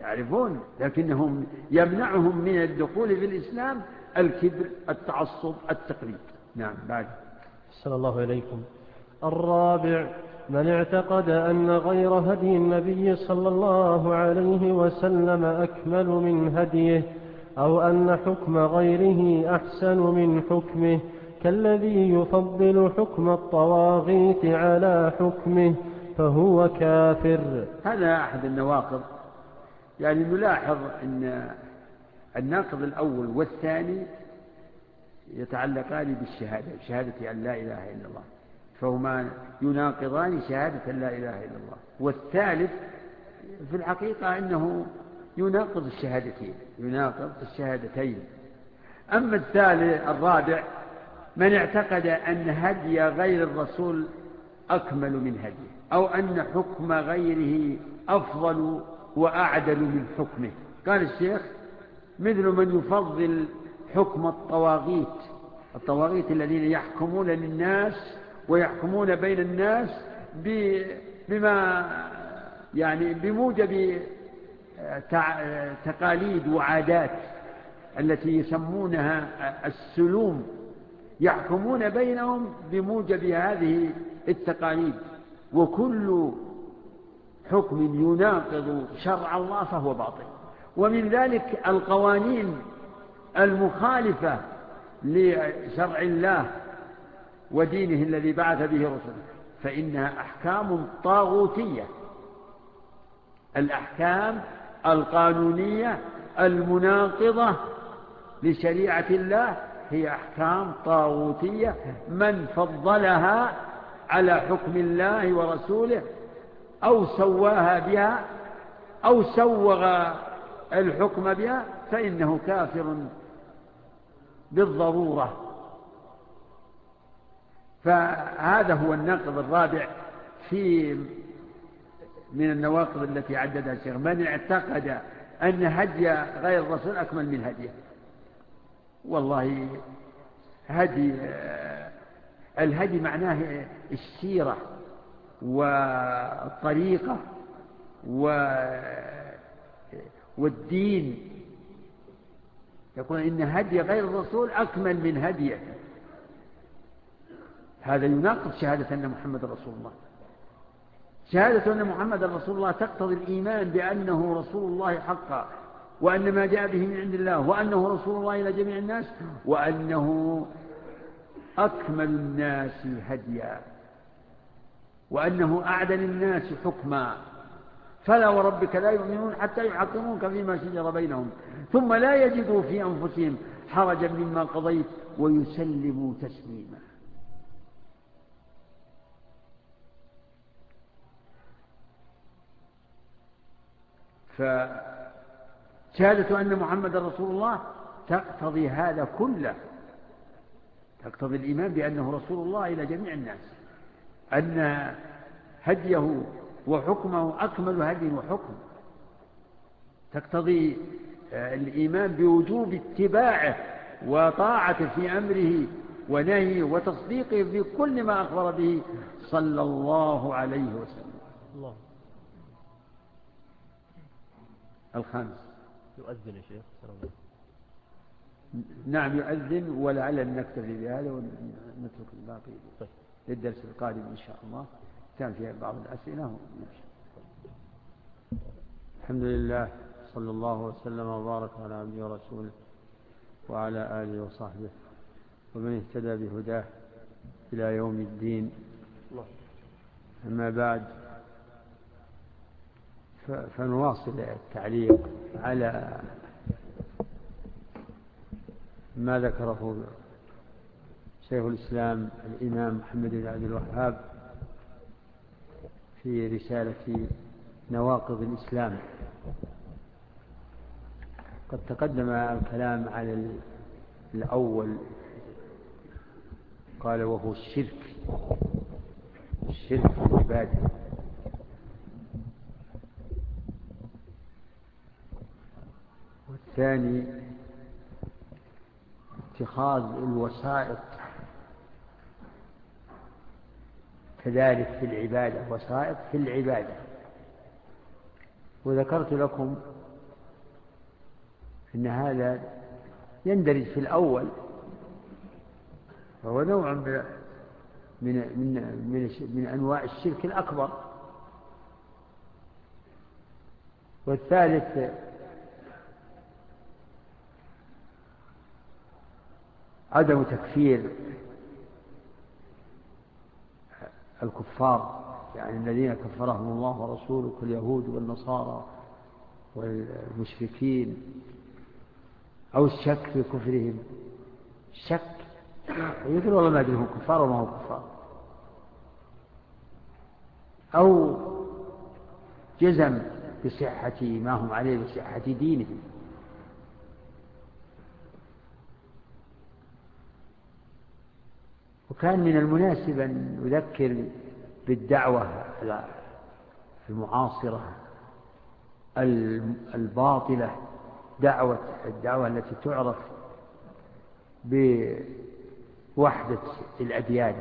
يعرفون لكنهم يمنعهم من الدخول في الإسلام الكبر التعصب التقليد. نعم بعد. صلى الله عليكم الرابع من اعتقد أن غير هدي النبي صلى الله عليه وسلم أكمل من هديه أو أن حكم غيره أحسن من حكمه كالذي يفضل حكم الطواغيت على حكمه فهو كافر. هذا أحد النواقض. يعني نلاحظ أن الناقض الأول والثاني يتعلقان بالشهادة شهادة أن لا إله إلا الله. فهما يناقضان شهادة لا إله إلا الله. والثالث في الحقيقة أنه يناقض الشهادتين يناقض الشهادتين. أما الثالث الرابع من اعتقد أن هدي غير الرسول أكمل من هديه أو أن حكم غيره أفضل وأعدل من حكمه. قال الشيخ مثل من يفضل حكم الطواغيت الطواغيت الذين يحكمون للناس ويحكمون بين الناس بما يعني بموجب آه، آه، تقاليد وعادات التي يسمونها السلوم. يحكمون بينهم بموجب هذه التقاليد وكل حكم يناقض شرع الله فهو باطل. ومن ذلك القوانين المخالفة لشرع الله ودينه الذي بعث به رسله فإنها أحكام طاغوتية. الأحكام القانونية المناقضة لشريعة الله هي أحكام طاغوتية من فضلها على حكم الله ورسوله أو سواها بها أو سوغ الحكم بها فإنه كافر بالضرورة. فهذا هو النقض الرابع في من النواقض التي عددها الشيخ من اعتقد أن هدي غير الرسول أكمل من هديه. والله هدي الهدي معناه السيرة والطريقة والدين. يقول إن هدي غير الرسول أكمل من هديه هذا يناقض شهادة أن محمد رسول الله. شهادة أن محمد رسول الله تقتضي الإيمان بأنه رسول الله حقا. وأن ما جاء به من عند الله وأنه رسول الله إلى جميع الناس وأنه أكمل الناس هديا وأنه أعدل الناس حكما. فلا وربك لا يؤمنون حتى يحكموك فيما شجر بينهم ثم لا يجدوا في أنفسهم حرجا مما قضيت ويسلموا تسليما. فأنا شهادة أن محمد رسول الله تقتضي هذا كله. تقتضي الإيمان بأنه رسول الله إلى جميع الناس. أن هديه وحكمه أكمل هدي وحكم. تقتضي آه، الإيمان بوجوب اتباعه وطاعته في أمره ونهيه وتصديقه في كل ما أخبر به صلى الله عليه وسلم. الله. الخامس. يؤذن الشيخ نعم يؤذن ولعل نكتفي بهذا ونترك الباقي للدرس القادم إن شاء الله. كان فيها بعض الأسئلة. الحمد لله صلى الله وسلم وبارك على عبده ورسوله وعلى آله وصحبه ومن اهتدى بهداه إلى يوم الدين. أما بعد فنواصل التعليق على ما ذكره شيخ الإسلام الإمام محمد بن عبد الوهاب في رسالة نواقض الإسلام. قد تقدم الكلام على الأول. قال وهو الشرك. الشرك العبادي الثاني اتخاذ الوسائط. كذلك في العبادة وسائط في العبادة. وذكرت لكم أن هذا يندرج في الأول فهو نوع من من من من أنواع الشرك الأكبر. والثالث عدم تكفير الكفار يعني الذين كفرهم الله ورسوله كاليهود والنصارى والمشركين أو الشك في كفرهم. شك. يقول والله ما أدري هم كفار وما هم كفار. أو جزم بصحة ما هم عليه بصحة دينهم. وكان من المناسب أن أذكر بالدعوة المعاصرة الباطلة دعوة الدعوة التي تعرف بوحدة الأديان.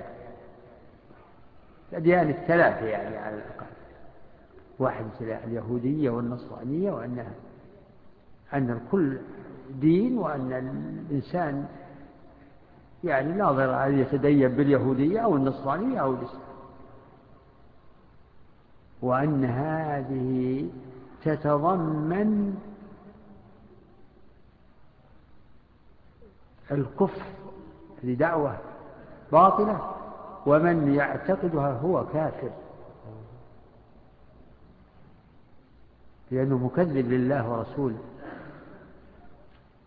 الأديان الثلاثة يعني على الأقل. وحدة اليهودية والنصرانية وأنها أن الكل دين وأن الإنسان يعني ناظر أن يتدين باليهودية أو النصرانية أو الإسلام. وأن هذه تتضمن الكفر لدعوة باطلة ومن يعتقدها هو كافر. لأنه مكذب لله ورسوله.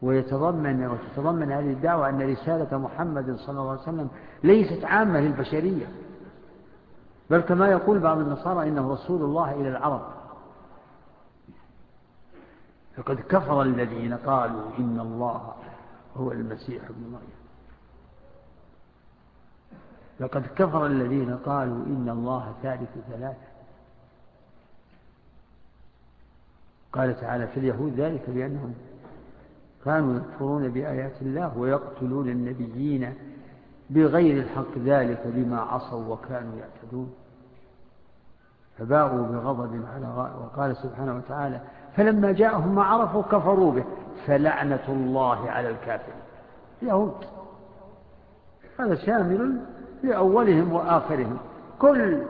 ويتضمن وتتضمن هذه الدعوة أن رسالة محمد صلى الله عليه وسلم ليست عامة للبشرية. بل كما يقول بعض النصارى إنه رسول الله إلى العرب. فقد كفر الذين قالوا إن الله هو المسيح ابن مريم. لقد كفر الذين قالوا إن الله ثالث ثلاثة. قال تعالى في اليهود ذلك بأنهم كانوا يكفرون بآيات الله ويقتلون النبيين بغير الحق ذلك بما عصوا وكانوا يعتدون. فباغوا بغضب على وقال سبحانه وتعالى فلما جاءهم ما عرفوا كفروا به. فلعنة الله على الكافرين. يهود هذا شامل لأولهم وآخرهم. كل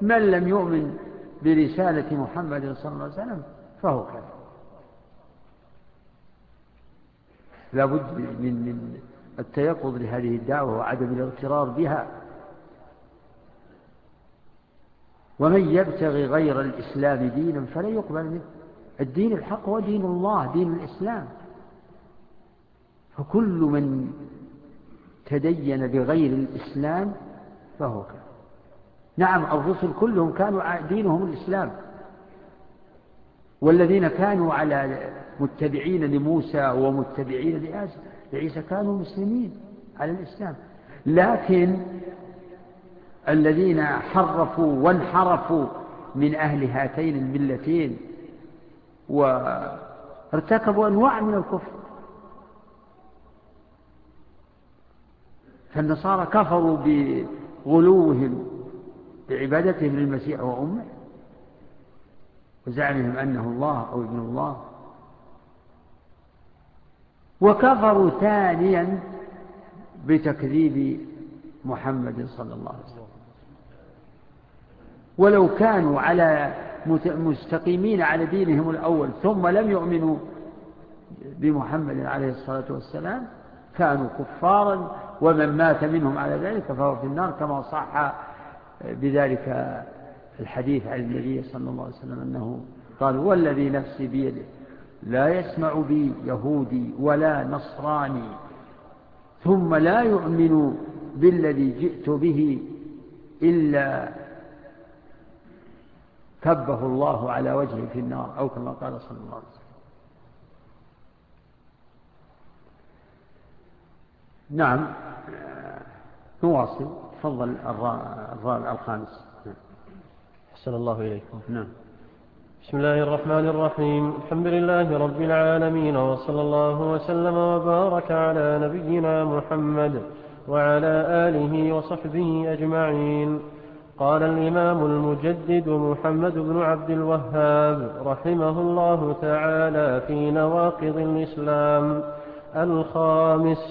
من لم يؤمن برسالة محمد صلى الله عليه وسلم فهو كافر. لابد من من التيقظ لهذه الدعوة وعدم الاغترار بها. ومن يبتغي غير الإسلام دينا فلا يقبل منه. الدين الحق هو دين الله دين الإسلام. فكل من تدين بغير الإسلام فهو كافر. نعم الرسل كلهم كانوا دينهم الإسلام. والذين كانوا على متبعين لموسى ومتبعين لعيسى. كانوا مسلمين على الإسلام. لكن الذين حرفوا وانحرفوا من أهل هاتين الملتين وارتكبوا أنواع من الكفر. فالنصارى كفروا بغلوهم بعبادتهم للمسيح وأمه وزعمهم أنه الله أو ابن الله. وكفروا ثانيا بتكذيب محمد صلى الله عليه وسلم. ولو كانوا على مستقيمين على دينهم الأول ثم لم يؤمنوا بمحمد عليه الصلاة والسلام كانوا كفارا ومن مات منهم على ذلك فهو في النار كما صح بذلك الحديث عن النبي صلى الله عليه وسلم أنه قال والذي نفسي بيده لا يسمع بي يهودي ولا نصراني ثم لا يؤمن بالذي جئت به إلا كبه الله على وجهه في النار أو كما قال صلى الله عليه وسلم. نعم نواصل. تفضل الخامس. حسن الله إليكم. نعم. بسم الله الرحمن الرحيم. الحمد لله رب العالمين وصلى الله وسلم وبارك على نبينا محمد وعلى آله وصحبه أجمعين. قال الإمام المجدد محمد بن عبد الوهاب رحمه الله تعالى في نواقض الإسلام. الخامس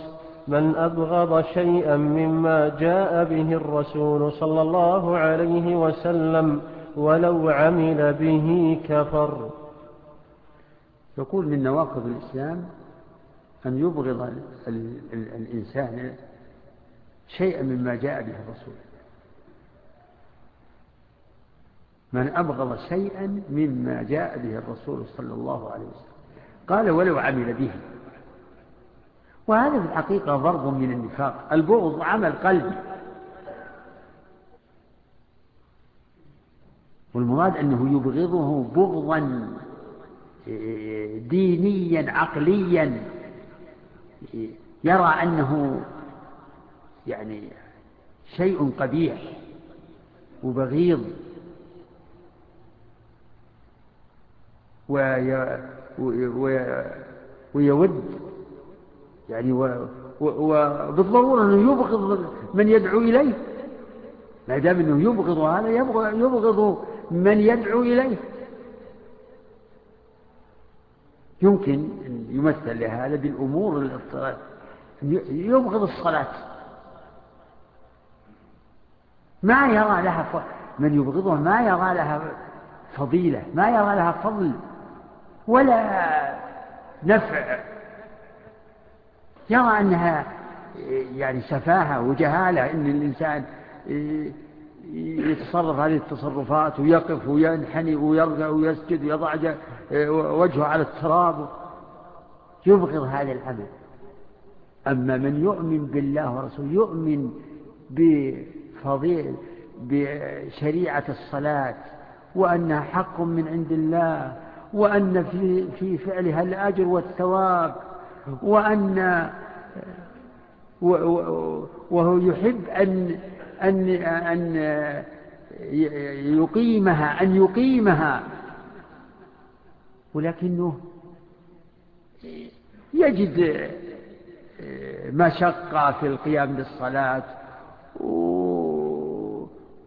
من أبغض شيئا مما جاء به الرسول صلى الله عليه وسلم ولو عمل به كفر. يقول من نواقض الإسلام أن يبغض الإنسان شيئا مما جاء به الرسول. من أبغض شيئا مما جاء به الرسول صلى الله عليه وسلم. قال ولو عمل به. وهذا في الحقيقة ضرب من النفاق. البغض عمل قلبي. والمراد أنه يبغضه بغضا دينيا عقليا. يرى أنه يعني شيء قبيح وبغيض. وي وي ويود يعني وبالضرورة أنه يبغض من يدعو إليه. ما دام أنه يبغض هذا يبغض, يبغض من يدعو إليه. يمكن أن يمثل لهذا بالأمور للصلاة يبغض الصلاة. ما يرى لها ف... من يبغضها ما يرى لها فضيلة ما يرى لها فضل ولا نفع. يرى أنها يعني سفاهة وجهالة إن الإنسان يتصرف هذه التصرفات ويقف وينحني ويرجع ويسجد ويضع وجهه على التراب. يبغض هذا العمل. أما من يؤمن بالله ورسوله يؤمن بفضيل بشريعة الصلاة وأنها حق من عند الله وأن في, في فعلها الأجر والثواب وأن وهو يحب أن أن, أن يقيمها أن يقيمها. ولكنه يجد مشقة في القيام بالصلاة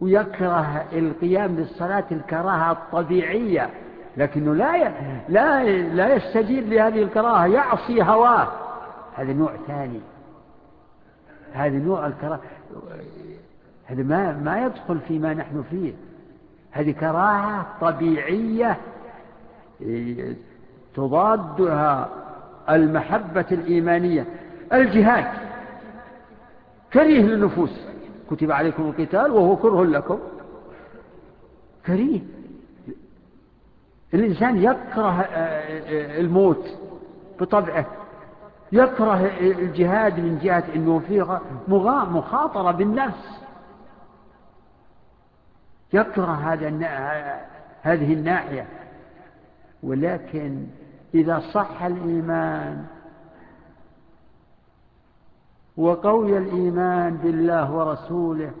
ويكره القيام بالصلاة الكراهة الطبيعية لكنه لا لا لا يستجيب لهذه الكراهة يعصي هواه. هذا نوع ثاني. هذا نوع الكراهة. هذا ما, ما يدخل فيما نحن فيه. هذه كراهة طبيعية إيه، تضادها المحبة الإيمانية. الجهاد كريه للنفوس. كتب عليكم القتال وهو كره لكم. كريه. الإنسان يكره آه، آه، الموت بطبعه. يكره الجهاد من جهة أنه فيه مخاطرة بالنفس. يكره هذا هذه الناحية. ولكن إذا صح الإيمان وقوي الإيمان بالله ورسوله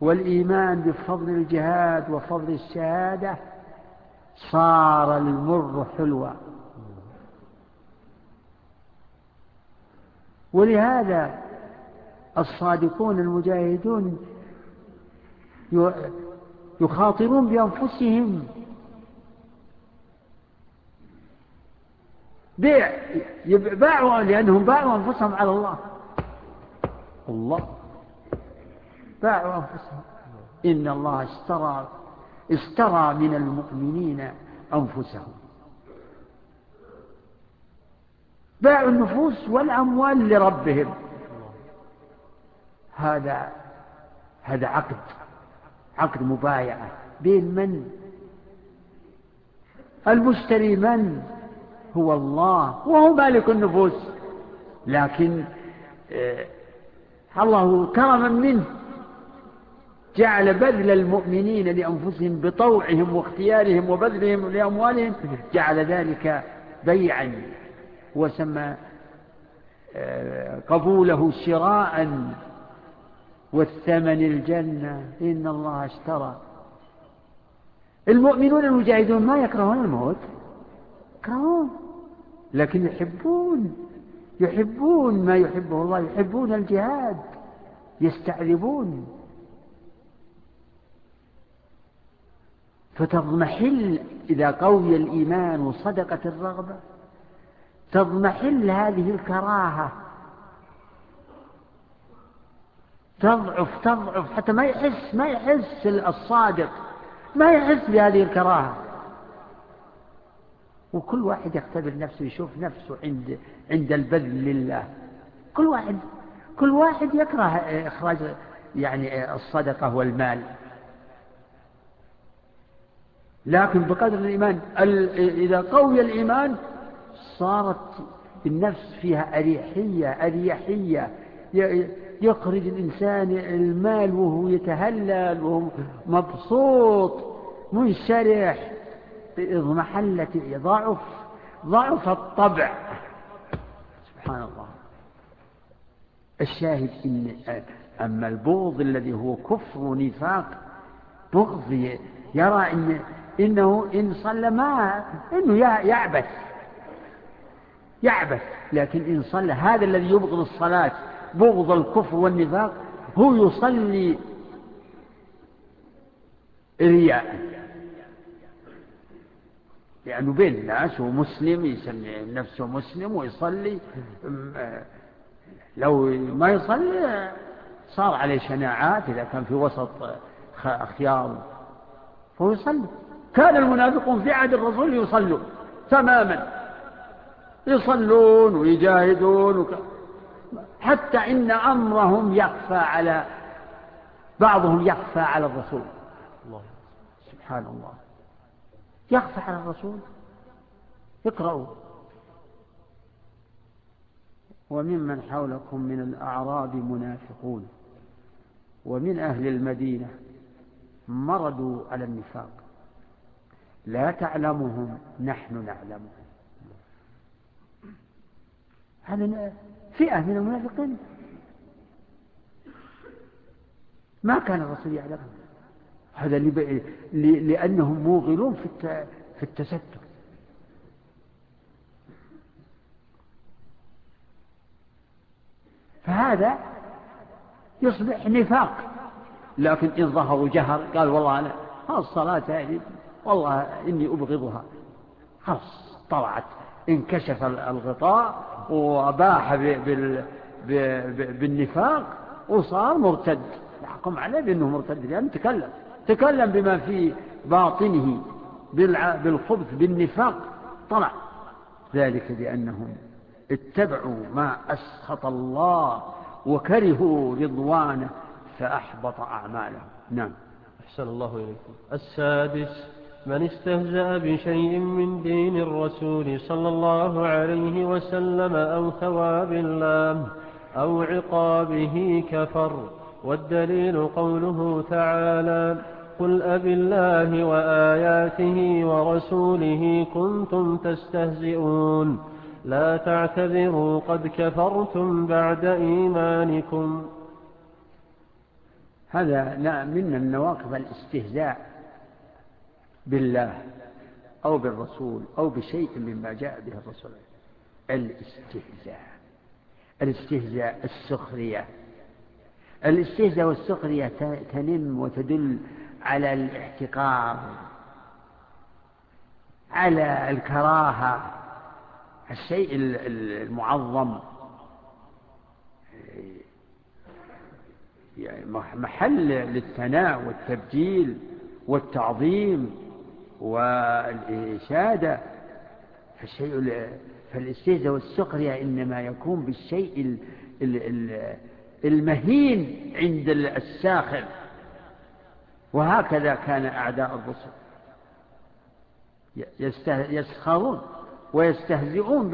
والإيمان بفضل الجهاد وفضل الشهادة صار المر حلوى ولهذا الصادقون المجاهدون يخاطرون بأنفسهم. بيع باعوا لأنهم باعوا أنفسهم على الله. الله. باعوا أنفسهم. إن الله اشترى اشترى من المؤمنين أنفسهم. باعوا النفوس والأموال لربهم. هذا هذا عقد. عقد مبايعة. بين من؟ المشتري من؟ هو الله وهو مالك النفوس. لكن آه، الله كرما منه جعل بذل المؤمنين لأنفسهم بطوعهم واختيارهم وبذلهم لأموالهم جعل ذلك بيعا وسمى آه، قبوله شراءً. والثمن الجنة. إن الله اشترى. المؤمنون المجاهدون ما يكرهون الموت. يكرهون. لكن يحبون. يحبون ما يحبه الله. يحبون الجهاد. يستعذبون. فتضمحل إذا قوي الإيمان وصدقت الرغبة. تضمحل هذه الكراهة. تضعف تضعف حتى ما يحس ما يحس الصادق ما يحس بهذه الكراهة. وكل واحد يختبر نفسه يشوف نفسه عند عند البذل لله. كل واحد كل واحد يكره إخراج يعني الصدقة والمال. لكن بقدر الإيمان إذا قوي الإيمان صارت النفس فيها أريحية أريحية. يخرج الإنسان المال وهو يتهلل وهو مبسوط منشرح اضمحلت ضعف ضعف الطبع. سبحان الله. الشاهد إن أما البغض الذي هو كفر ونفاق بغض يرى إن إنه إن صلى ما إنه يعبث يعبث لكن إن صلى هذا الذي يبغض الصلاة بغض الكفر والنفاق هو يصلي رياء. لأنه يعني بين الناس هو مسلم يسمي نفسه مسلم ويصلي. آه، لو ما يصلي صار عليه شناعات إذا كان في وسط أخيار فهو يصلي. كان المنافقون في عهد الرسول يصلوا تماما. يصلون ويجاهدون وكذا حتى إن أمرهم يخفى على بعضهم يخفى على الرسول. الله. سبحان الله. يخفى على الرسول. اقرأوا. وممن حولكم من الأعراب منافقون. ومن أهل المدينة مردوا على النفاق. لا تعلمهم نحن نعلمهم. فئة من المنافقين. ما كان الرسول يعلمهم هذا لأنهم موغلون في التستر. فهذا يصبح نفاق. لكن إن ظهروا جهر قال والله أنا الصلاة هذه يعني، والله إني أبغضها. خلص طلعت. انكشف الغطاء وباح بالنفاق وصار مرتد. نحكم عليه بأنه مرتد لأنه تكلم. تكلم بما في باطنه بالخبث بالنفاق. طلع ذلك بأنهم اتبعوا ما أسخط الله وكرهوا رضوانه فأحبط أعماله نعم. أحسن الله إليكم. السادس من استهزأ بشيء من دين الرسول صلى الله عليه وسلم أو ثواب الله أو عقابه كفر والدليل قوله تعالى قل أب الله وآياته ورسوله كنتم تستهزئون لا تعتذروا قد كفرتم بعد إيمانكم هذا من النواقف الاستهزاء. بالله أو بالرسول أو بشيء مما جاء به الرسول. الاستهزاء. الاستهزاء السخرية. الاستهزاء والسخرية تنم وتدل على الاحتقار على الكراهة الشيء المعظم. يعني محل للثناء والتبجيل والتعظيم. والإشادة فالشيء فالاستهزاء والسخرية إنما يكون بالشيء المهين عند الساخر. وهكذا كان أعداء الرسل. يسخرون ويستهزئون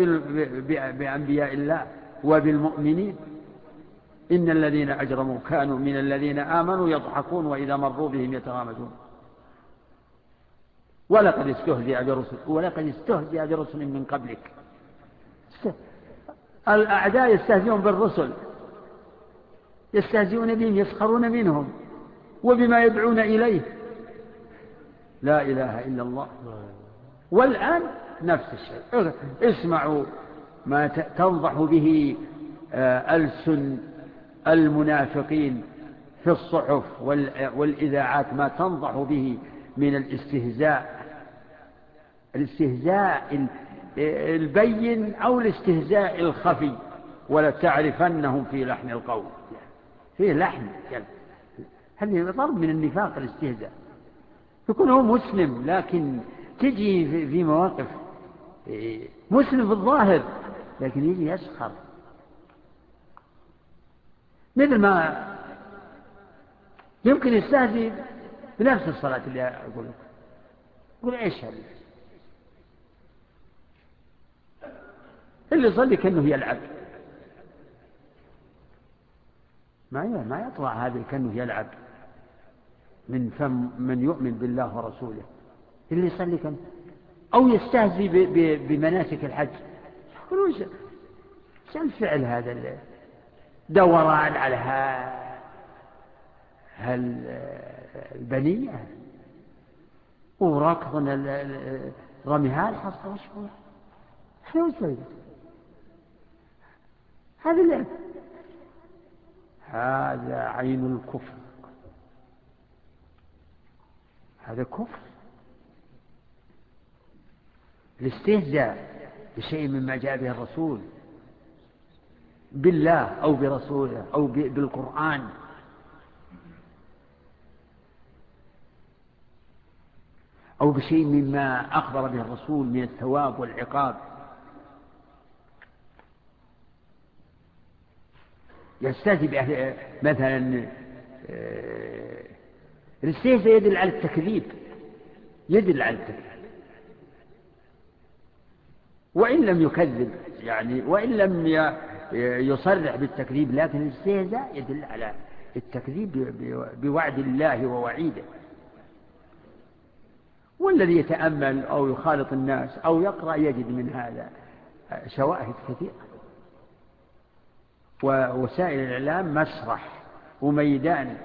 بأنبياء الله وبالمؤمنين. إن الذين أجرموا كانوا من الذين آمنوا يضحكون وإذا مروا بهم يتغامزون. ولقد استهزئ برسل ولقد استهزئ برسل من قبلك. الأعداء يستهزئون بالرسل. يستهزئون بهم يسخرون منهم. وبما يدعون إليه. لا إله إلا الله. والآن نفس الشيء. اسمعوا ما تنضح به آه، ألسن المنافقين في الصحف والإذاعات. ما تنضح به من الاستهزاء الاستهزاء البين أو الاستهزاء الخفي ولتعرفنهم في لحن القول. في لحن هذه ضرب من النفاق الاستهزاء. يكون هو مسلم لكن تجي في مواقف إيه، مسلم الظاهر لكن يجي يسخر. مثل ما يمكن يستهزئ بنفس الصلاة اللي أقول يقول إيش هذا اللي يصلي كأنه يلعب. ما ما يطلع هذا كأنه يلعب. من فم من يؤمن بالله ورسوله. اللي يصلي كأنه أو يستهزي بمناسك الحج. كم فعل هذا دوران على هالبنية؟ وركض رمي هالحصى وش هو؟ شو يسوي؟ هذا العلم هذا عين الكفر. هذا كفر. الاستهزاء بشيء مما جاء به الرسول. بالله أو برسوله أو بالقرآن. أو بشيء مما أخبر به الرسول من الثواب والعقاب. يستهزئ بأهل مثلا آه، الاستهزاء يدل على التكذيب. يدل على التكذيب. وإن لم يكذب يعني وإن لم يصرح بالتكذيب لكن الاستهزاء يدل على التكذيب بوعد الله ووعيده. والذي يتأمل أو يخالط الناس أو يقرأ يجد من هذا شواهد كثيرة. ووسائل الإعلام مسرح وميدان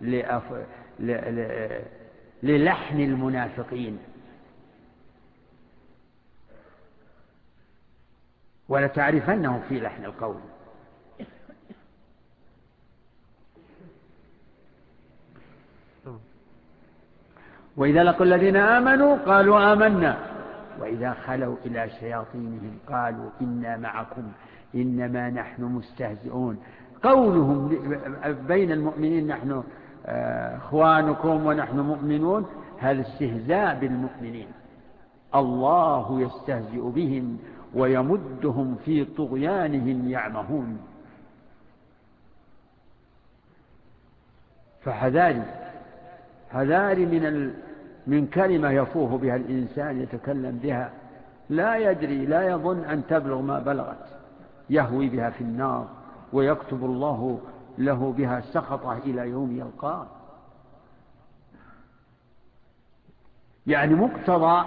لأف... ل... ل... للحن المنافقين. ولتعرفنهم في لحن القول وإذا لقوا الذين آمنوا قالوا آمنا. وإذا خلوا إلى شياطينهم قالوا إنا معكم. إنما نحن مستهزئون. قولهم بين المؤمنين نحن آه، إخوانكم ونحن مؤمنون هذا استهزاء بالمؤمنين. الله يستهزئ بهم ويمدهم في طغيانهم يعمهون. فحذاري حذاري من ال من كلمة يفوه بها الإنسان يتكلم بها. لا يدري لا يظن أن تبلغ ما بلغت. يهوي بها في النار ويكتب الله له بها سخطه إلى يوم يلقاه. يعني مقتضى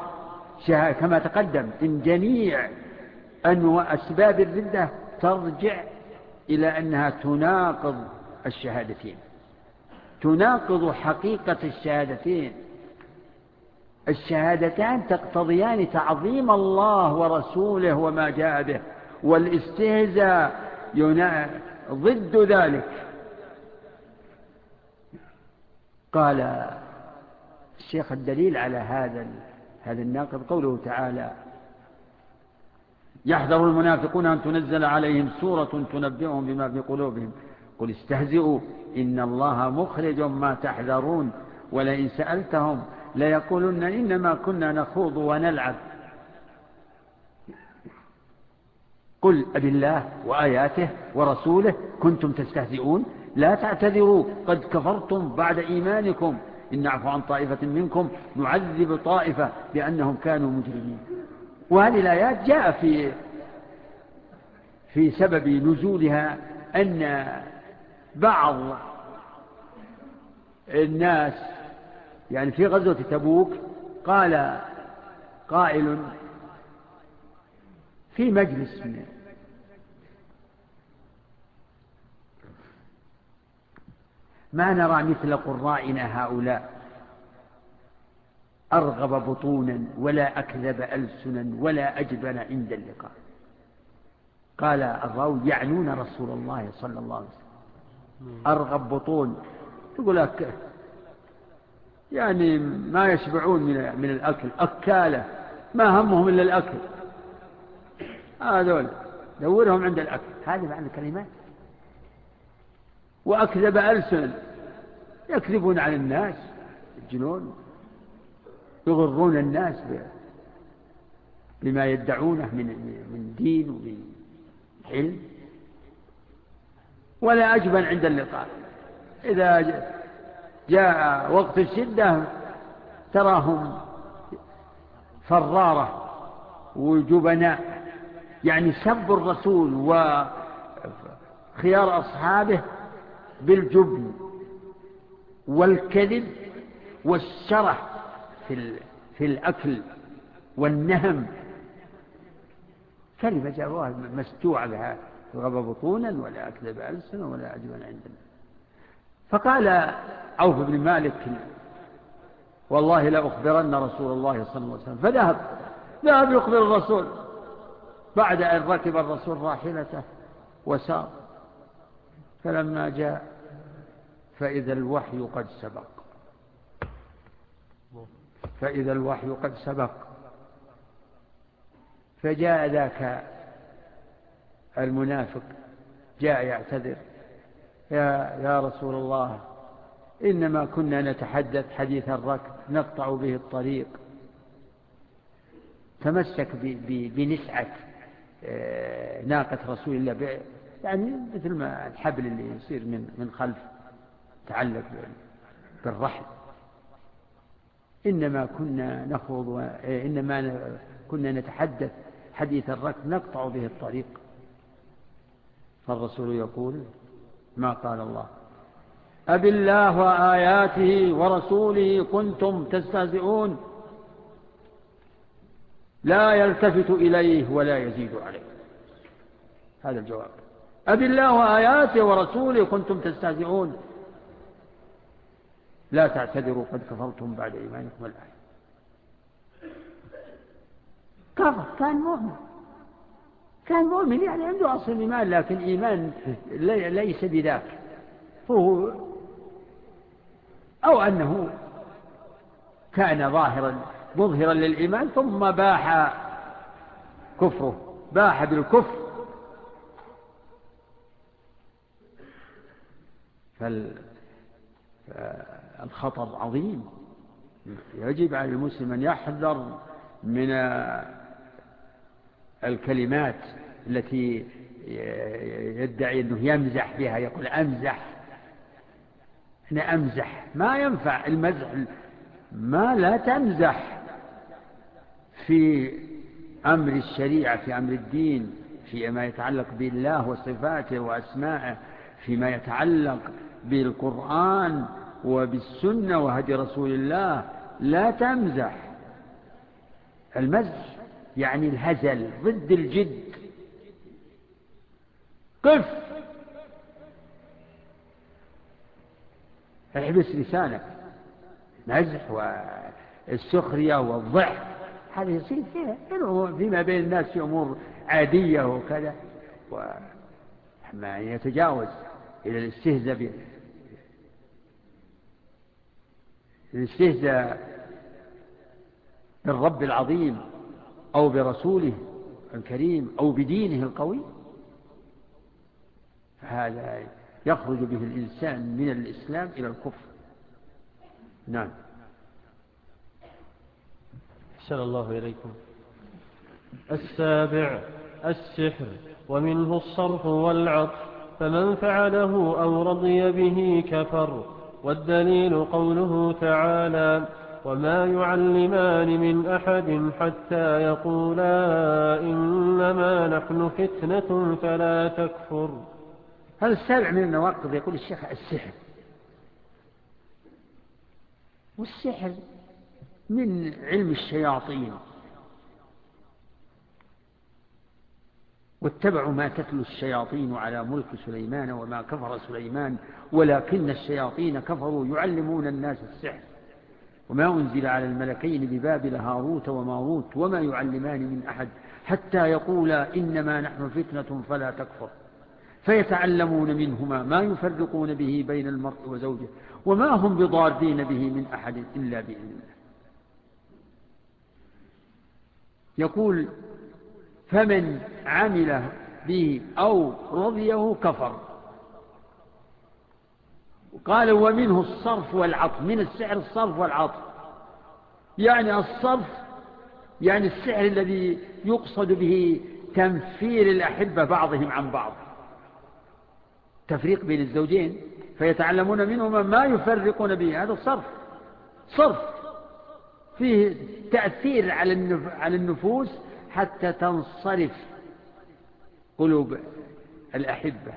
كما تقدم إن جميع أنواع أسباب الردة ترجع إلى أنها تناقض الشهادتين. تناقض حقيقة الشهادتين. الشهادتان تقتضيان تعظيم الله ورسوله وما جاء به. والاستهزاء ضد ذلك. قال الشيخ الدليل على هذا هذا الناقض قوله تعالى يحذر المنافقون أن تنزل عليهم سورة تنبئهم بما في قلوبهم. قل استهزئوا إن الله مخرج ما تحذرون. ولئن سألتهم ليقولن إنما كنا نخوض ونلعب. قل أبي الله وآياته ورسوله كنتم تستهزئون. لا تعتذروا قد كفرتم بعد إيمانكم. إن نعفو عن طائفة منكم نعذب طائفة بأنهم كانوا مجرمين. وهذه الآيات جاء في في سبب نزولها أن بعض الناس يعني في غزوة تبوك قال قائل في مجلس منه ما نرى مثل قرائنا هؤلاء. أرغب بطونا ولا أكذب ألسنا ولا أجبن عند اللقاء. قال الراوي يعنون رسول الله صلى الله عليه وسلم. أرغب بطون. يقول لك يعني ما يشبعون من, من الأكل. أكالة. ما همهم إلا الأكل. هذول. دورهم عند الأكل. هذه معنى الكلمات. وأكذب ألسن. يكذبون على الناس الجنون. يغرون الناس بما يدعونه من, من دين ومن علم. ولا أجبا عند اللقاء. إذا جاء وقت الشدة تراهم فرارة وجبناء. يعني سب الرسول وخيار أصحابه بالجبن والكذب والشرح في, في الأكل والنهم. كلمة الله مستوعة بها غضب بطونا ولا أكذب ألسنا ولا عجبا عندنا. فقال عوف بن مالك والله لا أخبرن رسول الله صلى الله عليه وسلم. فذهب ذهب يخبر الرسول. بعد أن ركب الرسول راحلته وسار. فلما جاء فإذا الوحي قد سبق. فإذا الوحي قد سبق. فجاء ذاك المنافق جاء يعتذر. يا, يا رسول الله إنما كنا نتحدث حديث الركب نقطع به الطريق. تمسك بنسعة آه، ناقة رسول الله يعني مثل ما الحبل اللي يصير من من خلف. تعلق بالرحم. إنما كنا نخوض و... إيه، إنما كنا نتحدث حديث الركب نقطع به الطريق. فالرسول يقول ما قال الله؟ أب الله وآياته ورسوله كنتم تستهزئون. لا يلتفت إليه ولا يزيد عليه. هذا الجواب. أب الله وآياته ورسوله كنتم تستهزئون. لا تعتذروا قد كفرتم بعد إيمانكم الآية كفر كان مؤمن. كان مؤمن يعني عنده أصل إيمان لكن إيمان ليس بذاك. فهو أو أنه كان ظاهرا مظهرا للإيمان ثم باح كفره باح بالكفر. فال الخطر عظيم. يجب على المسلم أن يحذر من الكلمات التي يدعي أنه يمزح بها يقول أمزح. أنا أمزح. ما ينفع المزح. ما لا تمزح في أمر الشريعة في أمر الدين فيما يتعلق بالله وصفاته وأسمائه فيما يتعلق بالقرآن. وبالسنة وهدي رسول الله لا تمزح. المزح يعني الهزل ضد الجد. قف! احبس لسانك. مزح والسخرية والضحك. هذا يصير فيها فيما بين الناس في أمور عادية وكذا. وما يتجاوز إلى الاستهزاء الاستهزاء بالرب العظيم أو برسوله الكريم أو بدينه القوي فهذا يخرج به الإنسان من الإسلام إلى الكفر. نعم. أحسن الله إليكم. السابع السحر ومنه الصرف والعطف فمن فعله أو رضي به كفر. والدليل قوله تعالى وما يعلمان من أحد حتى يقولا إنما نحن فتنة فلا تكفر. هذا السابع من النواقض يقول الشيخ السحر. والسحر من علم الشياطين. واتبعوا ما تتلو الشياطين على ملك سليمان وما كفر سليمان ولكن الشياطين كفروا يعلمون الناس السحر. وما أنزل على الملكين ببابل هاروت وماروت وما يعلمان من أحد حتى يقولا إنما نحن فتنة فلا تكفر. فيتعلمون منهما ما يفرقون به بين المرء وزوجه وما هم بضاردين به من أحد إلا بإذن الله. يقول فمن عمل به أو رضيه كفر. قال ومنه الصرف والعطف. من السعر الصرف والعطف. يعني الصرف يعني السعر الذي يقصد به تنفير الأحبة بعضهم عن بعض. تفريق بين الزوجين. فيتعلمون منهما ما يفرقون به. هذا الصرف صرف. فيه تأثير على النفوس حتى تنصرف قلوب الأحبة.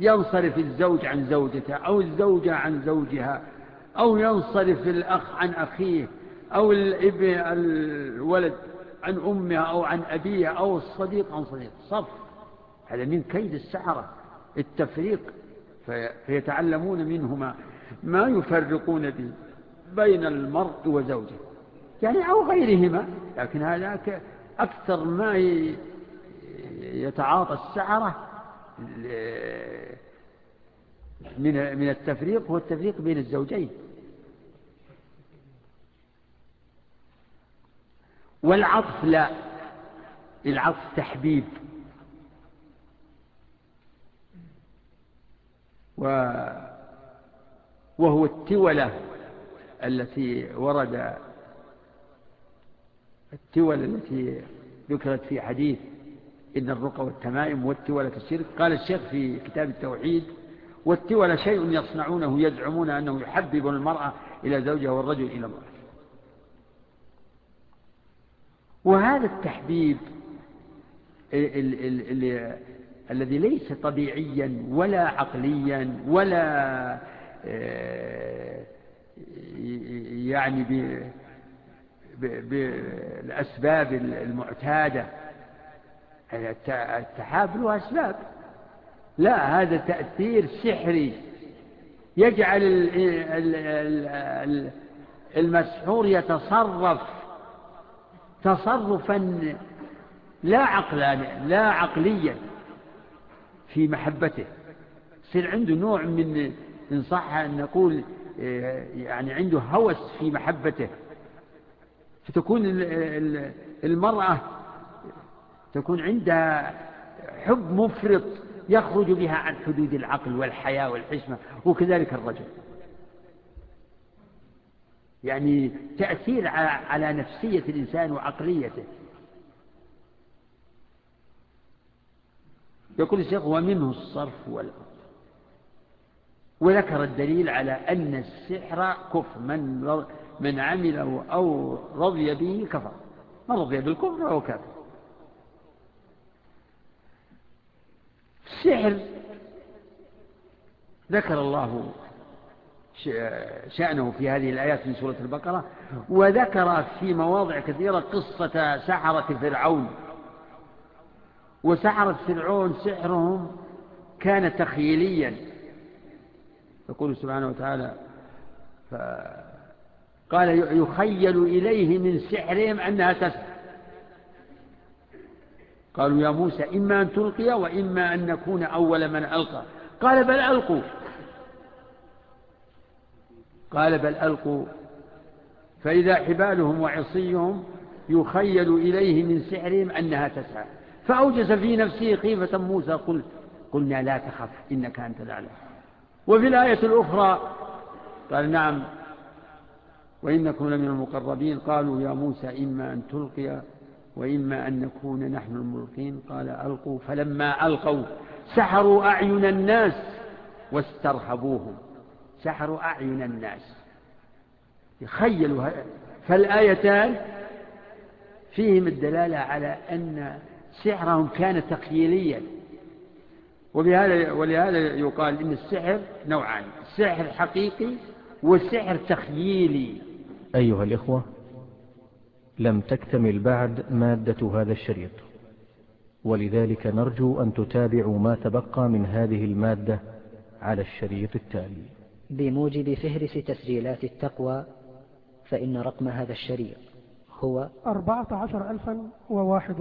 ينصرف الزوج عن زوجته أو الزوجة عن زوجها أو ينصرف الأخ عن أخيه أو الابن الولد عن أمها أو عن أبيها أو الصديق عن صديق. صف. هذا من كيد السحرة. التفريق. فيتعلمون منهما ما يفرقون به بين المرء وزوجه. يعني أو غيرهما. لكن هذا أكثر ما يتعاطى السعرة من من التفريق هو التفريق بين الزوجين. والعطف لا العطف تحبيب. وهو التولة التي ورد التول التي ذكرت في حديث إن الرقى والتمائم والتولة الشرك قال الشيخ في كتاب التوحيد والتولة شيء يصنعونه يزعمون أنه يحبب المرأة إلى زوجها والرجل إلى الله وهذا التحبيب الذي ليس طبيعيا ولا عقليا ولا آه، يعني بالأسباب المعتادة. يعني التحاب له أسباب. لا هذا تأثير سحري يجعل المسحور يتصرف. تصرفا لا عقلا لا عقليا في محبته. يصير عنده نوع من إن صح أن نقول إيه، يعني عنده هوس في محبته. فتكون المرأة تكون عندها حب مفرط يخرج بها عن حدود العقل والحياة والحشمة وكذلك الرجل. يعني تأثير على نفسية الإنسان وعقليته. يقول الشيخ ومنه الصرف والعقل وذكر الدليل على أن السحر كفر. من من عمله أو رضي به كفر. من رضي بالكفر أو كافر. السحر ذكر الله شأنه في هذه الآيات من سورة البقرة وذكر في مواضع كثيرة قصة سحرة فرعون. وسحرة فرعون سحرهم كان تخيليا. يقول سبحانه وتعالى فأخذ قال يخيل إليه من سحرهم أنها تسعى قالوا يا موسى إما أن تلقي وإما أن نكون أول من ألقى. قال بل ألقوا. قال بل ألقوا. فإذا حبالهم وعصيهم يخيل إليه من سحرهم أنها تسعى. فأوجس في نفسه قيفة موسى قل قلنا لا تخف إنك أنت الأعلى. وفي الآية الأخرى قال نعم وإنكم لمن المقربين قالوا يا موسى إما أن تلقي وإما أن نكون نحن الملقين قال ألقوا فلما ألقوا سحروا أعين الناس واسترهبوهم سحروا أعين الناس يخيلوا فالآيتان فيهم الدلالة على أن سحرهم كان تقييليا وبهذا ولهذا يقال إن السحر نوعان سحر حقيقي وسحر تخييلي أيها الإخوة لم تكتمل بعد مادة هذا الشريط. ولذلك نرجو أن تتابعوا ما تبقى من هذه المادة على الشريط التالي. بموجب فهرس تسجيلات التقوى فإن رقم هذا الشريط هو 14001